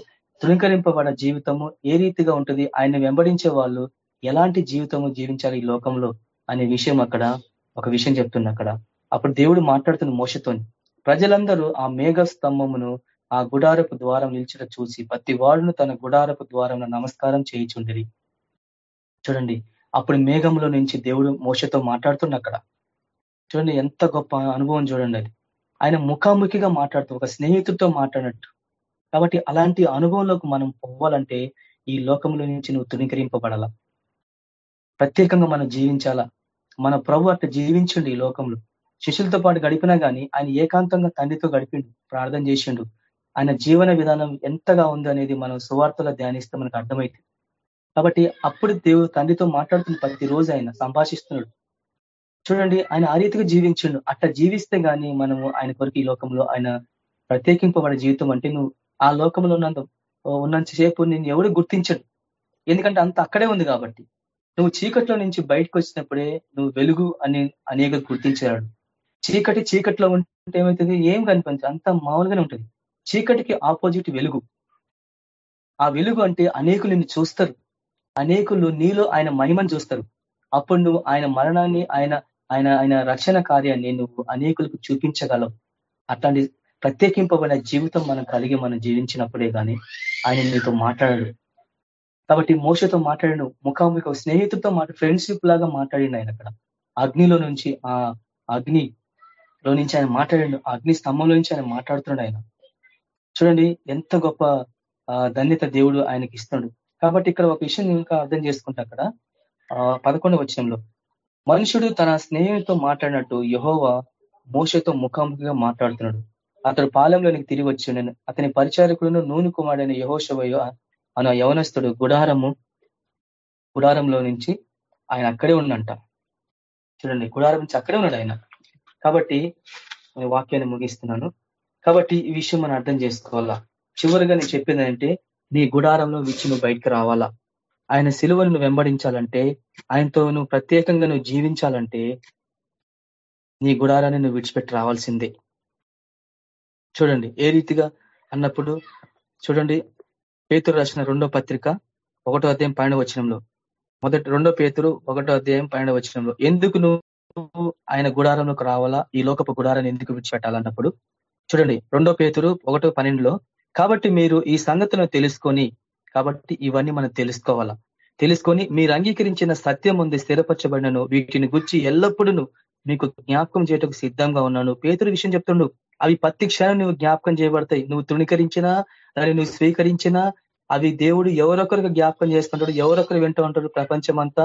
తృణీకరింపబడిన జీవితము ఏ రీతిగా ఉంటుంది? ఆయన వెంబడించే వాళ్ళు ఎలాంటి జీవితము జీవించాలి ఈ లోకంలో అనే విషయం అక్కడ ఒక విషయం చెప్తుంది అక్కడ. అప్పుడు దేవుడు మాట్లాడుతున్న మోసతోని ప్రజలందరూ ఆ మేఘ స్తంభమును ఆ గుడారపు ద్వారం నిలిచిన చూసి ప్రతి వాడును తన గుడారపు ద్వారం నమస్కారం చేయిచుండిరి. చూడండి అప్పుడు మేఘంలో నుంచి దేవుడు మోసతో మాట్లాడుతున్న అక్కడ. చూడండి ఎంత గొప్ప అనుభవం చూడండి అది. ఆయన ముఖాముఖిగా మాట్లాడుతూ ఒక స్నేహితుడితో మాట్లాడినట్టు. కాబట్టి అలాంటి అనుభవంలోకి మనం పోవాలంటే ఈ లోకంలో నుంచి నువ్వు తృణీకరింపబడాల? ప్రత్యేకంగా మనం జీవించాలా? మన ప్రభు అట్లా జీవించండి ఈ లోకంలో. శిష్యులతో పాటు గడిపినా కానీ ఆయన ఏకాంతంగా తండ్రితో గడిపిండు ప్రార్థన చేసిండు. ఆయన జీవన విధానం ఎంతగా ఉంది అనేది మనం సువార్తలో ధ్యానిస్తే మనకు అర్థమైతే. కాబట్టి అప్పుడు దేవుడు తండ్రితో మాట్లాడుతున్న ప్రతి రోజు ఆయన సంభాషిస్తున్నాడు. చూడండి ఆయన ఆ రీతిగా జీవించిండు. అట్లా జీవిస్తే గానీ మనము ఆయన కొరకు ఈ లోకంలో ఆయన ప్రత్యేకింపబడే జీవితం అంటే నువ్వు ఆ లోకంలో ఉన్నంత ఉన్నంతసేపు నేను ఎవడు గుర్తించడు. ఎందుకంటే అంత అక్కడే ఉంది కాబట్టి. నువ్వు చీకట్లో నుంచి బయటకు వచ్చినప్పుడే నువ్వు వెలుగు అని అనేక గుర్తించాడు చీకటి చీకట్లో ఉంటే ఏమవుతుంది? ఏం కనిపించదు. అంత మామూలుగానే ఉంటుంది. చీకటికి ఆపోజిట్ వెలుగు. ఆ వెలుగు అంటే అనేకులు నిన్ను చూస్తారు. అనేకులు నీలో ఆయన మహిమను చూస్తారు. అప్పుడు నువ్వు ఆయన మరణాన్ని ఆయన ఆయన ఆయన రక్షణ కార్యాన్ని నువ్వు అనేకులకు చూపించగలవు. అట్లాంటి ప్రత్యేకింపబడిన జీవితం మనం కలిగి మనం జీవించినప్పుడే కానీ ఆయన నీతో మాట్లాడాడు. కాబట్టి మోసతో మాట్లాడిన ముఖాముఖి స్నేహితులతో మాట ఫ్రెండ్షిప్ లాగా మాట్లాడిండు ఆయన అక్కడ. అగ్నిలో నుంచి ఆ అగ్నిలో నుంచి ఆయన మాట్లాడిండు. అగ్ని స్తంభంలో నుంచి ఆయన మాట్లాడుతున్నాడు ఆయన. చూడండి ఎంత గొప్ప ధన్యత దేవుడు ఆయనకి ఇస్తున్నాడు. కాబట్టి ఇక్కడ ఒక విషయం ఇంకా అర్థం చేసుకుంటా అక్కడ. పదకొండు వచ్చంలో మనుషుడు తన స్నేహితుతో మాట్లాడినట్టు యహోవా మోసతో ముఖాముఖిగా మాట్లాడుతున్నాడు. అతడు పాలెంలోనికి తిరిగి వచ్చి అతని పరిచారకుడును నూనె కుమారుడైన యహోశవయ్య అన్న యవనస్తుడు గుడారము గుడారంలో నుంచి ఆయన అక్కడే ఉన్నంట చూడండి గుడారం నుంచి అక్కడే ఉన్నాడు ఆయన. కాబట్టి వాక్యాన్ని ముగిస్తున్నాను. కాబట్టి ఈ విషయం మనం అర్థం చేసుకోవాలా? చివరిగా నేను చెప్పింది అంటే నీ గుడారంలో విచ్చి నువ్వు బయటకు రావాలా? ఆయన సిలువను నువ్వు వెంబడించాలంటే ఆయనతో నువ్వు ప్రత్యేకంగా నువ్వు జీవించాలంటే నీ గుడారాన్ని నువ్వు విడిచిపెట్టి రావాల్సిందే. చూడండి ఏ రీతిగా అన్నప్పుడు చూడండి పేతురు రాసిన రెండో పత్రిక ఒకటో అధ్యాయం పైన వచనంలో. మొదటి రెండో పేతురు ఒకటో అధ్యాయం పైన వచనంలో. ఎందుకు నువ్వు ఆయన గుడారంలోకి రావాలా? ఈ లోకపు గుడారాన్ని ఎందుకు విడిచిపెట్టాలన్నప్పుడు. చూడండి రెండో పేతురు ఒకటో పన్నెండులో కాబట్టి మీరు ఈ సంగతులను తెలుసుకొని కాబట్టి ఇవన్నీ మనం తెలుసుకోవాలా? తెలుసుకొని మీరు అంగీకరించిన సత్యం ఉంది స్థిరపరచబడినను వీటిని గుర్చి ఎల్లప్పుడూ మీకు జ్ఞాపకం చేయటకు సిద్ధంగా ఉన్నాను. పేతురు విషయం చెప్తుండు అవి ప్రతి క్షణం నువ్వు జ్ఞాపకం చేయబడతాయి. నువ్వు తృణీకరించినా దాన్ని నువ్వు స్వీకరించినా అవి దేవుడు ఎవరొకరికి జ్ఞాపకం చేసుకుంటాడు ఎవరొకరు వింటూ ఉంటాడు ప్రపంచం అంతా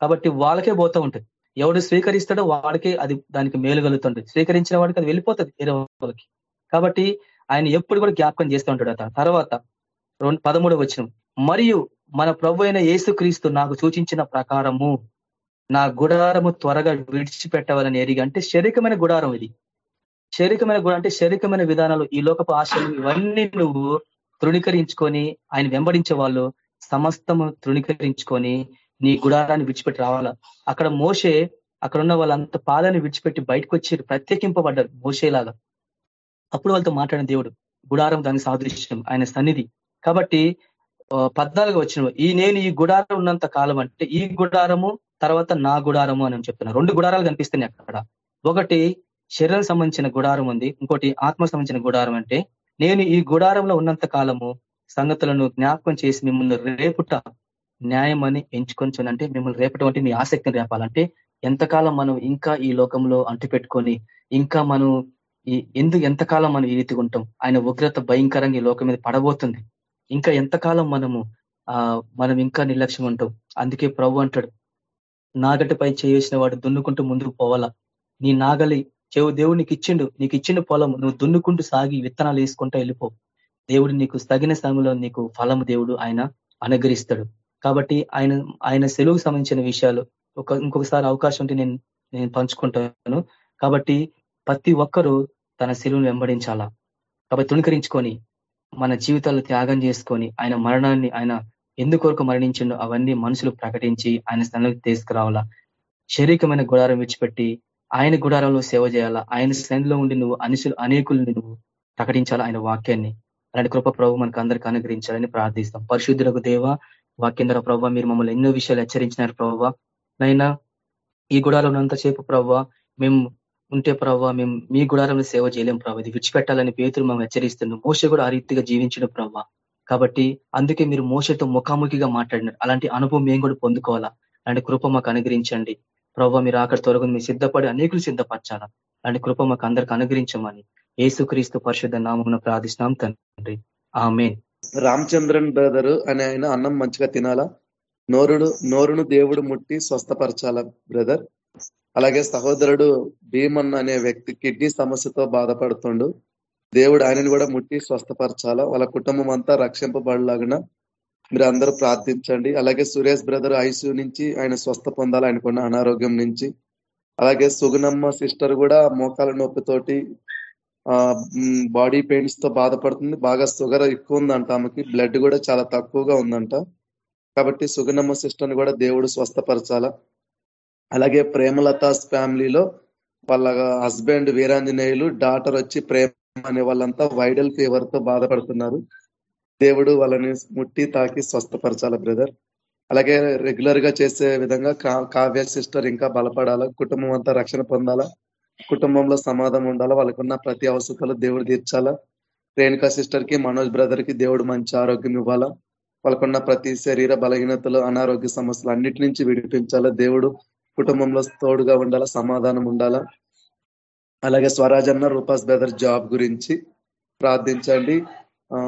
కాబట్టి వాళ్ళకే పోతూ ఉంటుంది. ఎవడు స్వీకరిస్తాడో వాడికే అది దానికి మేలు కలుగుతుంది స్వీకరించిన వాడికి అది వెళ్ళిపోతుంది వేరే కాబట్టి ఆయన ఎప్పుడు కూడా జ్ఞాపకం చేస్తూ ఉంటాడు తర్వాత రెండు పదమూడవ వచ్చిన మరియు మన ప్రభు అయిన యేసుక్రీస్తు నాకు సూచించిన ప్రకారము నా గుడారము త్వరగా విడిచిపెట్టవాలని ఎరిగి అంటే శరీరమైన గుడారం ఇది. శరీరమైన గుడ అంటే శరీరమైన విధానాలు ఈ లోకపు ఆశలు ఇవన్నీ నువ్వు తృణీకరించుకొని ఆయన వెంబడించే వాళ్ళు సమస్తము తృణీకరించుకొని నీ గుడారాన్ని విడిచిపెట్టి రావాలా? అక్కడ మోసే అక్కడ ఉన్న వాళ్ళంత పాదాన్ని విడిచిపెట్టి బయటకు వచ్చి ప్రత్యేకింపబడ్డారు మోసేలాగా అప్పుడు వాళ్ళతో మాట్లాడిన దేవుడు గుడారం దానికి సాదృశ్యం ఆయన సన్నిధి. కాబట్టి పద్నాలుగు వచ్చిన ఈ నేను ఈ గుడారం ఉన్నంత కాలం అంటే ఈ గుడారము తర్వాత నా గుడారము అని చెప్తున్నా రెండు గుడారాలు కనిపిస్తున్నాయి అక్కడ. ఒకటి శరీరం సంబంధించిన గుడారం ఉంది. ఇంకోటి ఆత్మ సంబంధించిన గుడారం అంటే నేను ఈ గుడారంలో ఉన్నంత కాలము సంగతులను జ్ఞాపకం చేసి మిమ్మల్ని రేపుట న్యాయం అని ఎంచుకొని అంటే మిమ్మల్ని రేపటం అంటే మీ ఆసక్తిని రేపాలంటే ఎంతకాలం మనం ఇంకా ఈ లోకంలో అంటిపెట్టుకొని ఇంకా మనం ఈ ఎందుకు ఎంతకాలం మనం ఈ రీతిగా ఉంటాం? ఆయన ఉగ్రత భయంకరంగా ఈ లోకం మీద పడబోతుంది. ఇంకా ఎంతకాలం మనము ఆ మనం ఇంకా నిర్లక్ష్యం ఉంటాం? అందుకే ప్రభు అంటాడు నాగటిపై చేసిన వాడు దున్నుకుంటూ ముందుకు పోవాలా? నీ నాగలి చెవు దేవుడు నీకు ఇచ్చిండు నీకు ఇచ్చిన పొలం నువ్వు దున్నుకుంటూ సాగి విత్తనాలు వేసుకుంటూ వెళ్ళిపో. దేవుడు నీకు తగిన సమయంలో నీకు ఫలము దేవుడు ఆయన అనుగ్రహిస్తాడు. కాబట్టి ఆయన ఆయన సెలవుకు సంబంధించిన విషయాలు ఒక ఇంకొకసారి అవకాశం ఉంటే నేను నేను పంచుకుంటాను. కాబట్టి ప్రతి ఒక్కరూ తన సెలువును వెంబడించాలా? కాబట్టి తుణికరించుకొని మన జీవితాలు త్యాగం చేసుకొని ఆయన మరణాన్ని ఆయన ఎందుకొరకు మరణించిండో అవన్నీ మనుషులు ప్రకటించి ఆయన స్థానంలోకి తీసుకురావాలా? శారీరకమైన గుడారం విడిచిపెట్టి ఆయన గుడారంలో సేవ చేయాలా? ఆయన శ్రేణిలో ఉండి నువ్వు అనుషులు అనేకుల్ని నువ్వు ప్రకటించాలా? ఆయన వాక్యాన్ని. అలాంటి కృప ప్రభు మనకు అందరికీ అనుగ్రహించాలని ప్రార్థిస్తాం. పరిశుద్ధులకు దేవ వాక్యంధర ప్రభావ మీరు మమ్మల్ని ఎన్నో విషయాలు హెచ్చరించినారు ప్రభావ నైనా ఈ గుడారంలో అంతసేపు ప్రభావ మేము ఉంటే ప్రభావ మేము మీ గుడారంలో సేవ చేయలేం ప్రభావ ఇది విడిచిపెట్టాలని పేతులు మేము హెచ్చరిస్తున్నాం మోస కూడా ఆ రీతిగా జీవించడం ప్రభావ కాబట్టి అందుకే మీరు మోసతో ముఖాముఖిగా మాట్లాడినారు. అలాంటి అనుభవం మేము కూడా పొందుకోవాలా? అలాంటి కృప మాకు అనుగ్రహించండి. ప్రభావ మీరు అక్కడ త్వరగా మీరు సిద్ధపడి అనేకులు సిద్ధపరచాలా? అలాంటి కృప మాకు అందరికి అనుగ్రహించమని ఏసుక్రీస్తు పరిశుద్ధ నామం ప్రార్థిస్తున్నాం తండ్రి. ఆమె రామచంద్రన్ బ్రదరు అని ఆయన అన్నం మంచిగా తినాలా? నోరుడు నోరును దేవుడు ముట్టి స్వస్థపరచాల బ్రదర్? అలాగే సహోదరుడు భీమన్ అనే వ్యక్తి కిడ్నీ సమస్యతో బాధపడుతుండు. దేవుడు ఆయనను కూడా ముట్టి స్వస్థపరచాలా? వాళ్ళ కుటుంబం అంతా రక్షింపబడలాగిన మీరు అందరూ ప్రార్థించండి. అలాగే సురేష్ బ్రదర్ ఐసీయూ నుంచి ఆయన స్వస్థ పొందాలి ఆయనకున్న అనారోగ్యం నుంచి. అలాగే సుగుణమ్మ సిస్టర్ కూడా మోకాల నొప్పితోటి బాడీ పెయిన్స్తో బాధపడుతుంది. బాగా షుగర్ ఎక్కువ ఉందంట ఆమెకి. బ్లడ్ కూడా చాలా తక్కువగా ఉందంట. కాబట్టి సుగుణమ్మ సిస్టర్ని కూడా దేవుడు స్వస్థపరచాలా? అలాగే ప్రేమలతాస్ ఫ్యామిలీలో వాళ్ళ హస్బెండ్ వీరాంజనేయులు డాటర్ వచ్చి ప్రేమ అనే వాళ్ళంతా వైడల్ ఫీవర్తో బాధపడుతున్నారు. దేవుడు వాళ్ళని ముట్టి తాకి స్వస్థపరచాల బ్రదర్. అలాగే రెగ్యులర్గా చేసే విధంగా కావ్య సిస్టర్ ఇంకా బలపడాలా కుటుంబం అంతా రక్షణ పొందాలా కుటుంబంలో సమాధానం ఉండాలా వాళ్ళకున్న ప్రతి అవసరాలు దేవుడు తీర్చాలా. రేణుకా సిస్టర్కి మనోజ్ బ్రదర్కి దేవుడు మంచి ఆరోగ్యం ఇవ్వాలా. వాళ్ళకున్న ప్రతి శరీర బలహీనతలు అనారోగ్య సమస్యలు అన్నిటి నుంచి విడిపించాలా. దేవుడు కుటుంబంలో తోడుగా ఉండాలా సమాధానం ఉండాలా? అలాగే స్వరాజన్న రూపాస్ బ్రదర్ జాబ్ గురించి ప్రార్థించండి. ఆ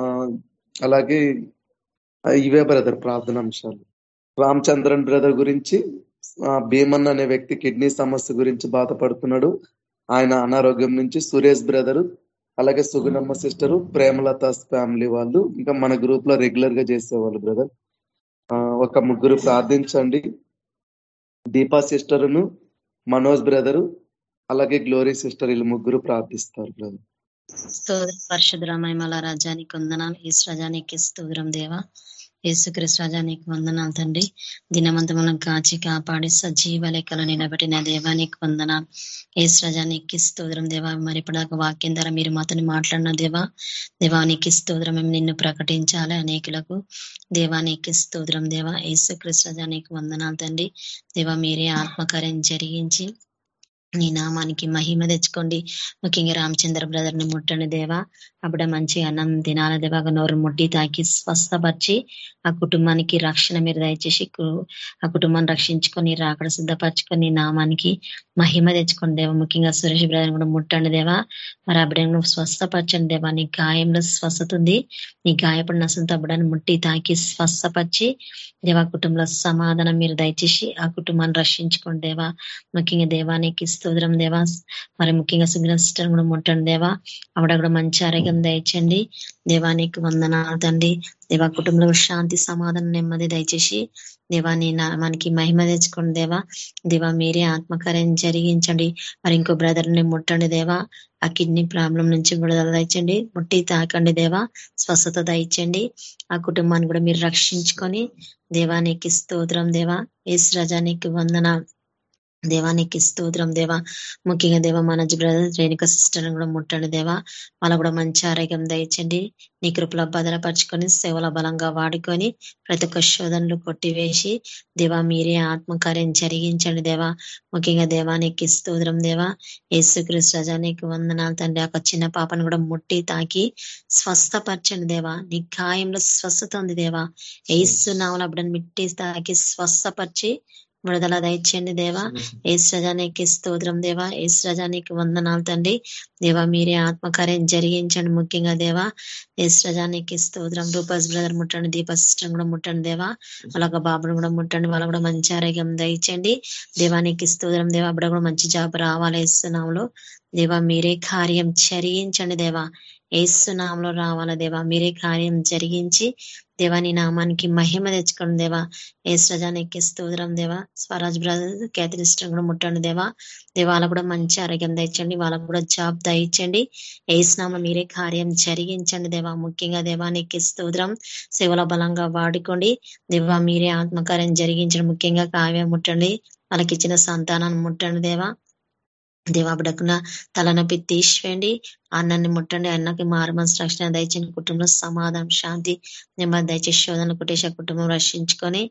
అలాగే ఇవే బ్రదర్ ప్రార్థన అంశాలు రామచంద్రన్ బ్రదర్ గురించి భీమన్ అనే వ్యక్తి కిడ్నీ సమస్య గురించి బాధపడుతున్నాడు. ఆయన అనారోగ్యం నుంచి సురేష్ బ్రదర్ అలాగే సుగుణమ్మ సిస్టరు ప్రేమలత ఫ్యామిలీ వాళ్ళు ఇంకా మన గ్రూప్లో రెగ్యులర్గా చేసేవాళ్ళు బ్రదర్. ఒక ముగ్గురు ప్రార్థించండి. దీపా సిస్టర్ను మనోజ్ బ్రదరు అలాగే గ్లోరీ సిస్టర్ వీళ్ళు ముగ్గురు ప్రార్థిస్తారు బ్రదర్. స్తోత్ర పరిశుద్ర మహిమల రాజానికి వందనాలు. ఈ రజానికి స్తోత్రం దేవ. యేసుకృష్ణరాజా నీకు వందనాలు తండ్రి. దినమంతా మనం కాచి కాపాడి సజీవ లెక్కలు నిలబెట్టిన దేవానికి వందనాలు. యేసురాజా నీకు స్తోత్రం దేవా. మరి ఇప్పుడు వాక్యం ద్వారా మీరు మాతని మాట్లాడిన దేవా దేవానికి స్తోత్రం. మేము నిన్ను ప్రకటించాలి అనేకులకు. దేవానికి స్తోత్రం దేవా. యేసుకృష్ణరాజా నీకు వందనాలు తండ్రి. దేవా మీరే ఆత్మకార్యం జరిగించి నీ నామానికి మహిమ తెచ్చుకోండి. ముఖ్యంగా రామచంద్ర బ్రదర్ని ముట్టండి దేవా. అప్పుడే మంచి అన్నం తినాల దేవా నోరు ముట్టి తాకి స్వస్థపరిచి ఆ కుటుంబానికి రక్షణ మీరు దయచేసి ఆ కుటుంబాన్ని రక్షించుకొని రాకడ సిద్ధపరచుకొని నామానికి మహిమ తెచ్చుకోండి దేవా. ముఖ్యంగా సురేష్ బ్రదర్ కూడా ముట్టండి దేవా. మరి అప్పుడే స్వస్థపరచండి దేవా. నీ గాయంలో స్వస్థత ఉంది. నీ గాయపడిన సొంత అప్పుడని ముట్టి తాకి స్వస్థపరిచి దేవా కుటుంబంలో సమాధానం మీరు దయచేసి ఆ కుటుంబాన్ని రక్షించుకోండి దేవా. ముఖ్యంగా దేవానికి స్తోత్రం దేవా. మరి ముఖ్యంగా సుగ్రస్టర్ కూడా ముట్టండి దేవా. ఆవిడ కూడా మంచి ఆరోగ్య దయచండి. దేవానికి వందనాలు తండ్రి. దేవా కుటుంబంలో శాంతి సమాధానం నెమ్మది దయచేసి దేవాని మనకి మహిమ తెచ్చుకోండి దేవా. దేవా మీరే ఆత్మకార్యం జరిగించండి. మరి ఇంకో బ్రదర్ని ముట్టండి దేవా. ఆ కిడ్నీ ప్రాబ్లం నుంచి విడుదల దయచండి. ముట్టి తాకండి దేవా. స్వస్థత దయచండి. ఆ కుటుంబాన్ని కూడా మీరు రక్షించుకొని దేవానికి స్తోత్రం దేవా. ఏసు రజానికి వందన దేవానికి స్తోత్రం దేవా. ముఖ్యంగా దేవ మనజ్ బ్రదర్ రేణుక సిస్టర్ కూడా ముట్టండి దేవా. వాళ్ళ కూడా మంచి ఆరోగ్యం దయచండి. నీ కృపలో భద్రపరుచుకొని సేవల బలంగా వాడుకొని ప్రతి ఒక్క శోధనలు కొట్టివేసి దేవా మీరే ఆత్మకార్యం జరిగించండి దేవా. ముఖ్యంగా దేవానికి స్తోత్రం దేవా. యేసుక్రీస్తు రజానికి వందనాలు తండ్రి. ఒక చిన్న పాపను కూడా ముట్టి తాకి స్వస్థపరచండి దేవా. నీ గాయంలో స్వస్థత ఉంది దేవా. ఏసు నావల అప్పుడు మిట్టి తాకి స్వస్థపరిచి విడుదల దయచేయండి దేవా ఏసు రజానికి స్తోత్రం దేవా. ఏసు రజానికి వందనాలు తండ్రి. దేవా మీరే ఆత్మకార్యం జరిగించండి ముఖ్యంగా దేవా. ఏసు రజానికి స్తోత్రం. రూపస్ బ్రదర్ ముట్టండి దీప సిస్టమ్ కూడా ముట్టండి దేవా. వాళ్ళ బాబును కూడా ముట్టండి. వాళ్ళ కూడా మంచి ఆరోగ్యం దయచండి దేవానికి స్తోత్రం దేవా. అప్పుడు కూడా మంచి జాబ్ రావాలి ఇస్తున్నాంలో దేవా మీరే కార్యం జరిగించండి దేవా. ఏసునామంలో రావాల దేవా? మీరే కార్యం జరిగించి దేవాని నామానికి మహిమ తెచ్చుకోండి దేవా. ఏసురజానికి స్తోత్రం దేవా. స్వరాజ్ బ్రదర్ క్యాథరిస్టం కూడా ముట్టండి దేవా. దేవాల కూడా మంచి ఆరోగ్యం దయచండి వాళ్ళకు కూడా జాబ్ దయచండి ఏసునామ మీరే కార్యం జరిగించండి దేవా. ముఖ్యంగా దేవానికి స్తోత్రం. సేవల బలంగా వాడుకోండి. దేవా మీరే ఆత్మకార్యం జరిగించండి. ముఖ్యంగా కావ్యం ముట్టండి. వాళ్ళకి ఇచ్చిన సంతానాన్ని ముట్టండి దేవా. దేవాబడకున్న తలనొప్పి తీసివేయండి. అన్నాన్ని ముట్టండి. అన్నకి మారుమనసు రక్షణ దయచేసి కుటుంబంలో సమాధానం శాంతి నెమ్మది దయచేసి శోధన కుటేశ కుటుంబం రక్షించుకొని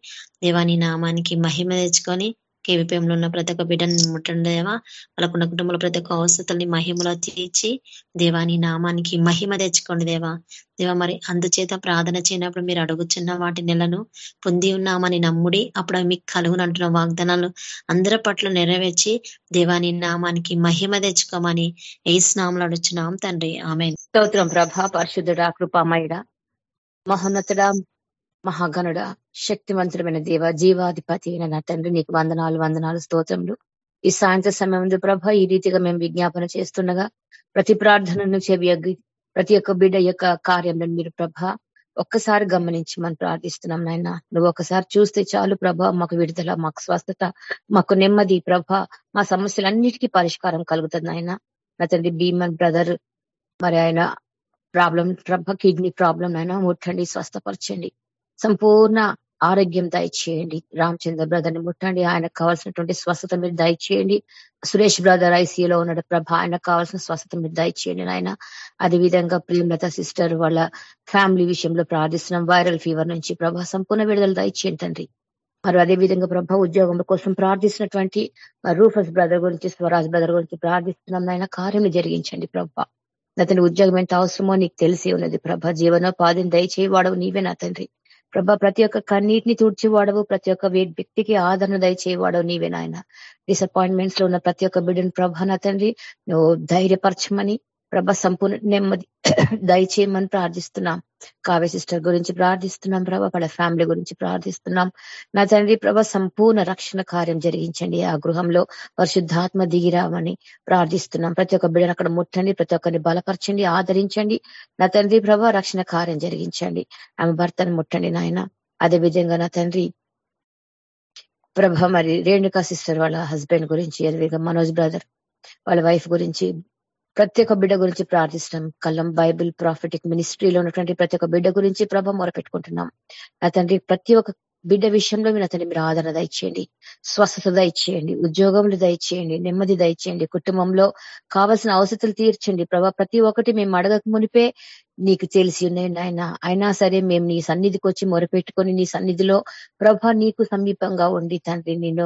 దేవాని నామానికి మహిమ తెచ్చుకొని కేవీపీఎంలో ఉన్న ప్రతి ఒక్క బిడ్డను ముట్టండి దేవా. వాళ్ళకున్న కుటుంబంలో ప్రతి ఒక్క అవసరతల్ని మహిమలో తీర్చి దేవాని నామానికి మహిమ తెచ్చుకోండి దేవా. దేవా మరి అందుచేత ప్రార్థన చేయనప్పుడు మీరు అడుగుచున్న వాటి నెలను పొంది ఉన్నామని నమ్ముడి అప్పుడు మీకు కలుగునంటున్న వాగ్దానాలు అందరి పట్ల నెరవేర్చి దేవాని నామానికి మహిమ తెచ్చుకోమని ఏ అడుచున్నాం తండ్రి. ఆమె స్తోత్రం ప్రభా పరిశుద్ధుడా కృపామయుడ మహోన్నతుడ మహాగణుడ శక్తివంతుడమైన దేవ జీవాధిపతి అయిన నా తండ్రి నీకు వందనాలు వందనాలు స్తోత్రములు. ఈ సాయంత్ర సమయం ప్రభ ఈ రీతిగా మేము విజ్ఞాపన చేస్తుండగా ప్రతి ప్రార్థనను చెవి ప్రతి ఒక్క బిడ్డ యొక్క కార్యంలో మీరు ప్రభ ఒక్కసారి గమనించి మనం ప్రార్థిస్తున్నాం నాయన. నువ్వు ఒకసారి చూస్తే చాలు ప్రభ మాకు విడుదల మాకు స్వస్థత మాకు నెమ్మది ప్రభ మా సమస్యలన్నిటికీ పరిష్కారం కలుగుతుంది నాయన. నా తండ్రి భీమన్ బ్రదర్ మరి ఆయన ప్రాబ్లం ప్రభ కిడ్నీ ప్రాబ్లం నాయన ముట్టండి స్వస్థపరచండి. సంపూర్ణ ఆరోగ్యం దయచేయండి. రామచంద్ర బ్రదర్ని ముట్టండి. ఆయనకు కావాల్సినటువంటి స్వస్థత మీరు దయచేయండి. సురేష్ బ్రదర్ ఐసీలో ఉన్నాడు ప్రభ. ఆయనకు కావాల్సిన స్వస్థత మీరు దయచేయండి ఆయన అదేవిధంగా ప్రేమలత సిస్టర్ వాళ్ళ ఫ్యామిలీ విషయంలో ప్రార్థిస్తున్నాం. వైరల్ ఫీవర్ నుంచి ప్రభ సంపూర్ణ విడుదల దయచేయండి తండ్రి. మరి అదేవిధంగా ప్రభ ఉద్యోగం కోసం ప్రార్థిస్తున్నటువంటి రూఫస్ బ్రదర్ గురించి స్వరాజ్ బ్రదర్ గురించి ప్రార్థిస్తున్నాం ఆయన కార్యం జరిగించండి ప్రభ. అతని ఉద్యోగం ఎంత అవసరమో నీకు తెలిసి ఉన్నది ప్రభ. జీవనోపాధిని దయచేయి. వాడవు నీవే నా తండ్రి. ప్రభ ప్రతి ఒక్క కన్నీటిని వాడవు ప్రతి ఒక్క వ్యక్తికి ఆదరణ దయచేవాడవు నీవే నాయన. డిసప్పాయింట్మెంట్స్లో ఉన్న ప్రతి ఒక్క బిడ్డను ప్రభ నా తండ్రి నువ్వు ధైర్యపరచమని ప్రభ సంపూర్ణ నెమ్మది. దయచేయమని ప్రార్థిస్తున్నాం. కావ్య సిస్టర్ గురించి ప్రార్థిస్తున్నాం ప్రభ వాళ్ళ ఫ్యామిలీ గురించి ప్రార్థిస్తున్నాం. నా తండ్రి ప్రభ సంపూర్ణ రక్షణ కార్యం జరిగించండి. ఆ గృహంలో పరిశుద్ధాత్మ దిగిరామని ప్రార్థిస్తున్నాం. ప్రతి ఒక్క బిడ్డను అక్కడ ముట్టండి. ప్రతి ఒక్కరిని బలపరచండి. ఆదరించండి. నా తండ్రి ప్రభ రక్షణ కార్యం జరిగించండి. ఆమె భర్తను ముట్టండి నాయన. అదే విధంగా నా తండ్రి ప్రభ మరి రేణుకా సిస్టర్ వాళ్ళ హస్బెండ్ గురించి అదేవిధంగా మనోజ్ బ్రదర్ వాళ్ళ వైఫ్ గురించి ప్రతి ఒక్క బిడ్డ గురించి ప్రార్థిస్తున్నాం. కళ్ళం బైబిల్ ప్రాఫిటిక్ మినిస్ట్రీలో ఉన్నటువంటి ప్రతి ఒక్క బిడ్డ గురించి ప్రభ మొరపెట్టుకుంటున్నాం. నా తండ్రి ప్రతి ఒక్క బిడ్డ విషయంలో మీరు అతన్ని మీరు ఆదరణ దయచేయండి. స్వస్థత దయచేయండి. ఉద్యోగములు దయచేయండి. నెమ్మది దయచేయండి. కుటుంబంలో కావలసిన అవసరాలు తీర్చండి. ప్రభా ప్రతి ఒక్కటి మేము అడగక మునిపే నీకు తెలిసి ఉన్నాయి నాయన. అయినా సరే మేము నీ సన్నిధికి వచ్చి మొరపెట్టుకొని నీ సన్నిధిలో ప్రభ నీకు సమీపంగా ఉండి తండ్రి నేను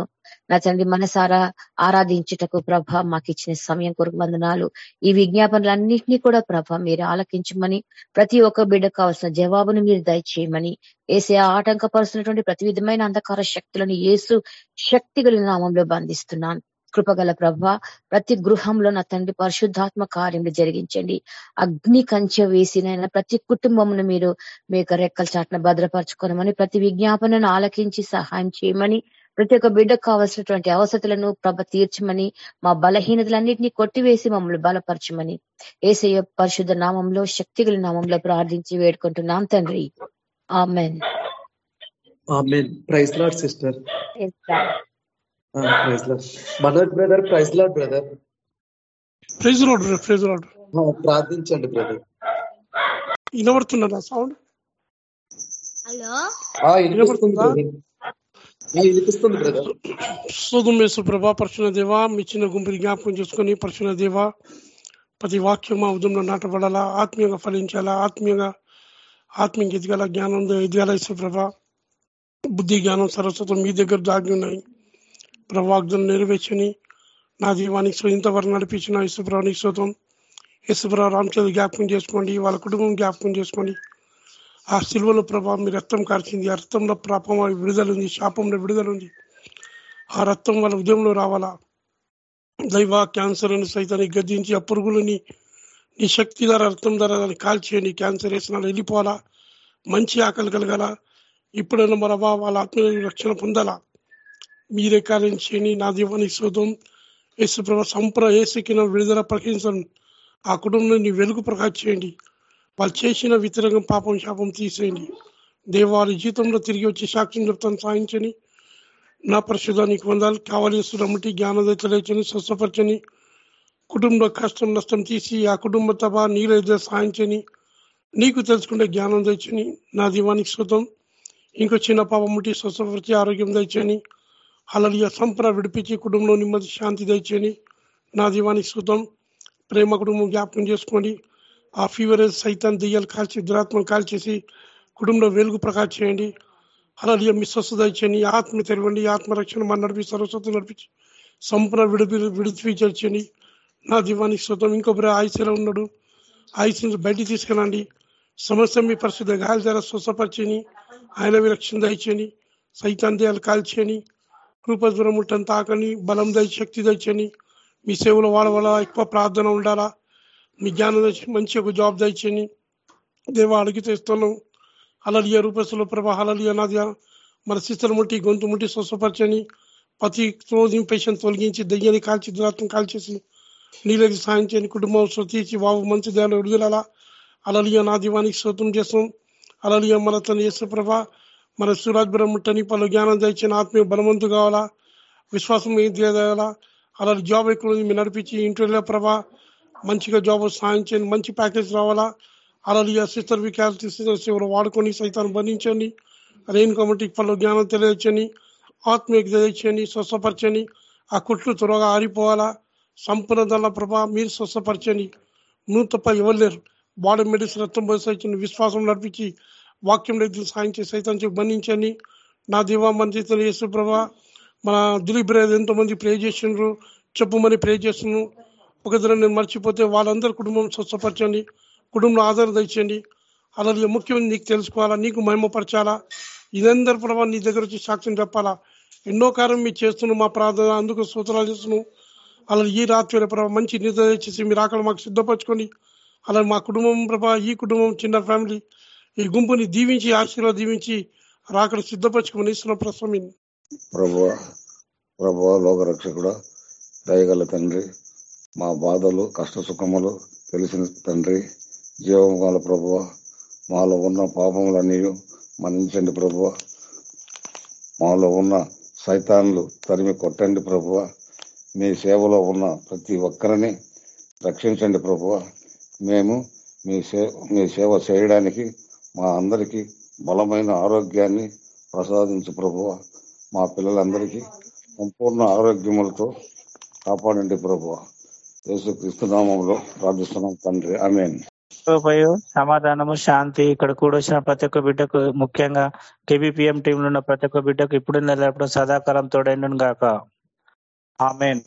నా తండ్రి మనసారా ఆరాధించుటకు ప్రభ మాకు ఇచ్చిన సమయం కొరకు వందనాలు. ఈ విజ్ఞాపనలన్నింటినీ కూడా ప్రభ మీరు ఆలకించమని ప్రతి ఒక్క బిడ్డ కావాల్సిన జవాబును మీరు దయచేయమని వేసే ఆటంకపరుస్తున్నటువంటి ప్రతి విధమైన అంధకార శక్తులను ఏసు శక్తి నామంలో బంధిస్తున్నాను. కృపగల ప్రభ ప్రతి గృహంలో నా తండ్రి పరిశుద్ధాత్మ కార్యములు జరిగించండి. అగ్ని కంచె వేసిన ప్రతి కుటుంబమును మీరు మీ యొక్క రెక్కల చాట్న భద్రపరచుకోనమని ప్రతి విజ్ఞాపనను ఆలకించి సహాయం చేయమని ప్రతి ఒక్క బిడ్డకు కావాల్సినటువంటి అవసరతలను ప్రభ తీర్చమని మా బలహీనతలన్నింటినీ కొట్టివేసి మమ్మల్ని బలపరచమని ఏసయ్య పరిశుద్ధ నామంలో శక్తిగల నామంలో ప్రార్థించి వేడుకుంటున్నాం తండ్రి. Amen. Praise Lord sister. Manoj brother praise Lord brother praise Lord praise Lord ప్రార్థించండి బ్రదర్ సౌండ్ హలో? వినిపిస్తుందా బ్రదర్ సుధుమేశ్వ ప్రభా పరచున దేవ మీ చిన్న గుంపుని జ్ఞాపకం చేసుకొని పరచున దేవ ప్రతి వాక్యం మా ఉదయంలో నాటబడాలా ఆత్మీయంగా ఫలించాలా ఆత్మీయంగా ఆత్మీయ ఎదగాల జ్ఞానం ఎదగాల ప్రభ బుద్ధి జ్ఞానం సరస్వతం మీ దగ్గర దాగి ఉన్నాయి. ప్రభాగ్జం నెరవేర్చని నా దీవానికి ఇంతవరకు నడిపించిన యశుప్రభానికి శోతం యశుప్రభ రామచంద్ర జ్ఞాపకం చేసుకోండి వాళ్ళ కుటుంబం జ్ఞాపకం చేసుకోండి. ఆ సిల్వలో ప్రభావం మీ రక్తం కార్చింది ఆ రక్తంలో పాపం విడుదల ఉంది శాపంలో విడుదల ఉంది. ఆ రక్తం వాళ్ళ ఉదయంలో రావాలా? దైవ క్యాన్సర్ అని సైతాన్ని గద్దించి ఆ పురుగులని నీ శక్తి ధర రక్తం ధర దాన్ని కాల్చేయండి. క్యాన్సర్ వేసిన వెళ్ళిపోవాలా? మంచి ఆకలి కలగాల? ఇప్పుడైనా మన వాళ్ళ ఆత్మ రక్షణ పొందాలా? మీరే కార్యం చేయండి. నా దీవానికి శోధం. యేసు ప్రభా సంప్ర ఏసుకిన విడుదల ప్రకటించండి. ఆ కుటుంబంలో నీ వెలుగు ప్రకాశం చేయండి. వాళ్ళు చేసిన వ్యతిరేకం పాపం శాపం తీసేయండి. దేవారి జీవితంలో తిరిగి వచ్చి సాక్ష్యం చెప్తాను సాధించని నా పరిశుధానికి వందాలు. కావలసిన రమ్మటి జ్ఞానద తెలియచని స్వస్థపరచని కుటుంబ కష్టం నష్టం తీసి ఆ కుటుంబ తప నీరైతే సాధించని నీకు తెలుసుకుంటే జ్ఞానం తెచ్చని నా దీవానికి శుతం ఇంకో చిన్న పాపం ముట్టి స్వస్థపరిచి ఆరోగ్యం తెచ్చని అలలియ సంపర విడిపించి కుటుంబంలో నెమ్మది శాంతి తెచ్చని నా దీవానికి సుతం ప్రేమ కుటుంబం జ్ఞాపకం చేసుకోండి. ఆ ఫీవరేజ్ సైతం దెయ్యాలు కాల్చి దురాత్మను కాల్చేసి కుటుంబంలో వెలుగు ప్రకాశ చేయండి. అలలియ మీ స్వస్థత ఆత్మ తెరవండి. ఆత్మరక్షణ మన నడిపి సరస్వతి నడిపించి సంపూర్ణ విడిపి విడిపించండి నా దీవానికి సుతం ఇంకొకరి ఆయుష్లో ఉన్నాడు. ఆయుష్ బయటికి తీసుకెళ్ళండి. సమస్య మీ పరిస్థితి గాయాల ద్వారా స్వస్థపరిచని ఆయన విరక్షణ దయచేయని సైతాన్ దేయాలు కాల్చని కృపజ్వరం ఉంటని తాకని బలం దయ శక్తి తెచ్చని మీ సేవుల వాళ్ళ వల్ల ఎక్కువ ప్రార్థన ఉండాలా? మీ జ్ఞానం తెచ్చి మంచి ఒక జాబ్ తెచ్చని దేవ అడిగి ఇస్తున్నాం. అలలియ రూపస్సులో ప్రభా అలలియ నాది మన శిస్తులు ముట్టి గొంతు ముట్టి స్వస్థపరచని. ప్రతి రోజు పేషెంట్ తొలగించి దయ్యాన్ని కాల్చి దురాత్మ కాల్చేసి నీళ్ళకి సాయం చేయని కుటుంబం శృతించి వావు మంచి దేవాలు విడుదల అలలియ నా దీవానికి చేస్తాం అలలియ మన తన యేసు ప్రభ మన సూరాజ్ ముట్టని పలు జ్ఞానం తెచ్చిన ఆత్మీయ బలవంతు కావాలా? విశ్వాసం ఏం చేయాలా అలా జాబ్ ఎక్కువ మీరు నడిపించి ఇంటర్వ్యూలో ప్రభా మంచిగా జాబ్ సాధించండి మంచి ప్యాకేజ్ రావాలా? అలలియ సిస్టర్ వికాల్టీ వాడుకొని సైతాన్ని బంధించండి. రేణు కాబట్టి పలు జ్ఞానం తెలియచని ఆత్మీయ తెలియచండి స్వస్థపరచండి. ఆ కుట్లు త్వరగా ఆరిపోవాలా? సంపూర్ణ ప్రభా మీరు స్వస్థపరచని నువ్వు తప్ప ఎవరు లేరు? బాడీ మెడిసిన్ రక్తం పోసిన విశ్వాసం నడిపించి వాక్యం రైతులు సాయం చేసి సైతం చెప్పి బంధించండి నా దేవా మంది యేసు ప్రభా మన దిలీప్ రాజ్ ఎంతో మంది ప్రే చేసిండ్రు. చెప్పమని ప్రే చేస్తున్నాను ఒక దిన నేను మర్చిపోతే వాళ్ళందరి కుటుంబం స్వచ్ఛపరచండి కుటుంబంలో ఆధారం తెచ్చండి అలాగే ముఖ్యం నీకు తెలుసుకోవాలా నీకు మహిమపరచాలా. ఇదందరి ప్రభావ నీ దగ్గర వచ్చి సాక్ష్యం చెప్పాలా. ఎన్నో కార్యం మీరు చేస్తున్నాం మా ప్రార్థన అందుకు సూచనలు చేస్తున్నాం. అలా ఈ రాత్రి ప్రభావ మంచి నిద్ర చేసి మీరు అక్కడ మాకు సిద్ధపరచుకోండి. అలా మా కుటుంబం ప్రభా ఈ కుటుంబం చిన్న ఫ్యామిలీ ఈ గుంపుని దీవించి ఆశీర్వాద దీవించి రాకడ సిద్ధపరచుకుని ఇస్తున్న ప్రశ్న ప్రభు ప్రభు లోకరక్షకుడు దయగల తండ్రి మా బాధలు కష్ట సుఖములు తెలిసిన తండ్రి జీవం గల ప్రభువ మాలో ఉన్న పాపములన్నీ మన్నించండి ప్రభువ. మాలో ఉన్న సైతాన్లు తరిమి కొట్టండి ప్రభువ. మీ సేవలో ఉన్న ప్రతి ఒక్కరిని రక్షించండి ప్రభువ. మేము మీ సేవ మీ సేవ చేయడానికి మా అందరికీ బలమైన ఆరోగ్యాన్ని ప్రసాదించు ప్రభువ. మా పిల్లలందరికీ సంపూర్ణ ఆరోగ్యములతో కాపాడండి ప్రభువ. యేసు క్రీస్తునామంలో ప్రార్థిస్తున్నాం తండ్రి. ఆమెన్. సమాధానము శాంతి ఇక్కడ కూడొచ్చిన ప్రతి ఒక్క బిడ్డకు ముఖ్యంగా కేబిపిఎం టీంలో ఉన్న ప్రతి ఒక్క బిడ్డకు ఇప్పుడు నెలప్పుడు సదాకాలం తోడైండును గాక ఆమెన్.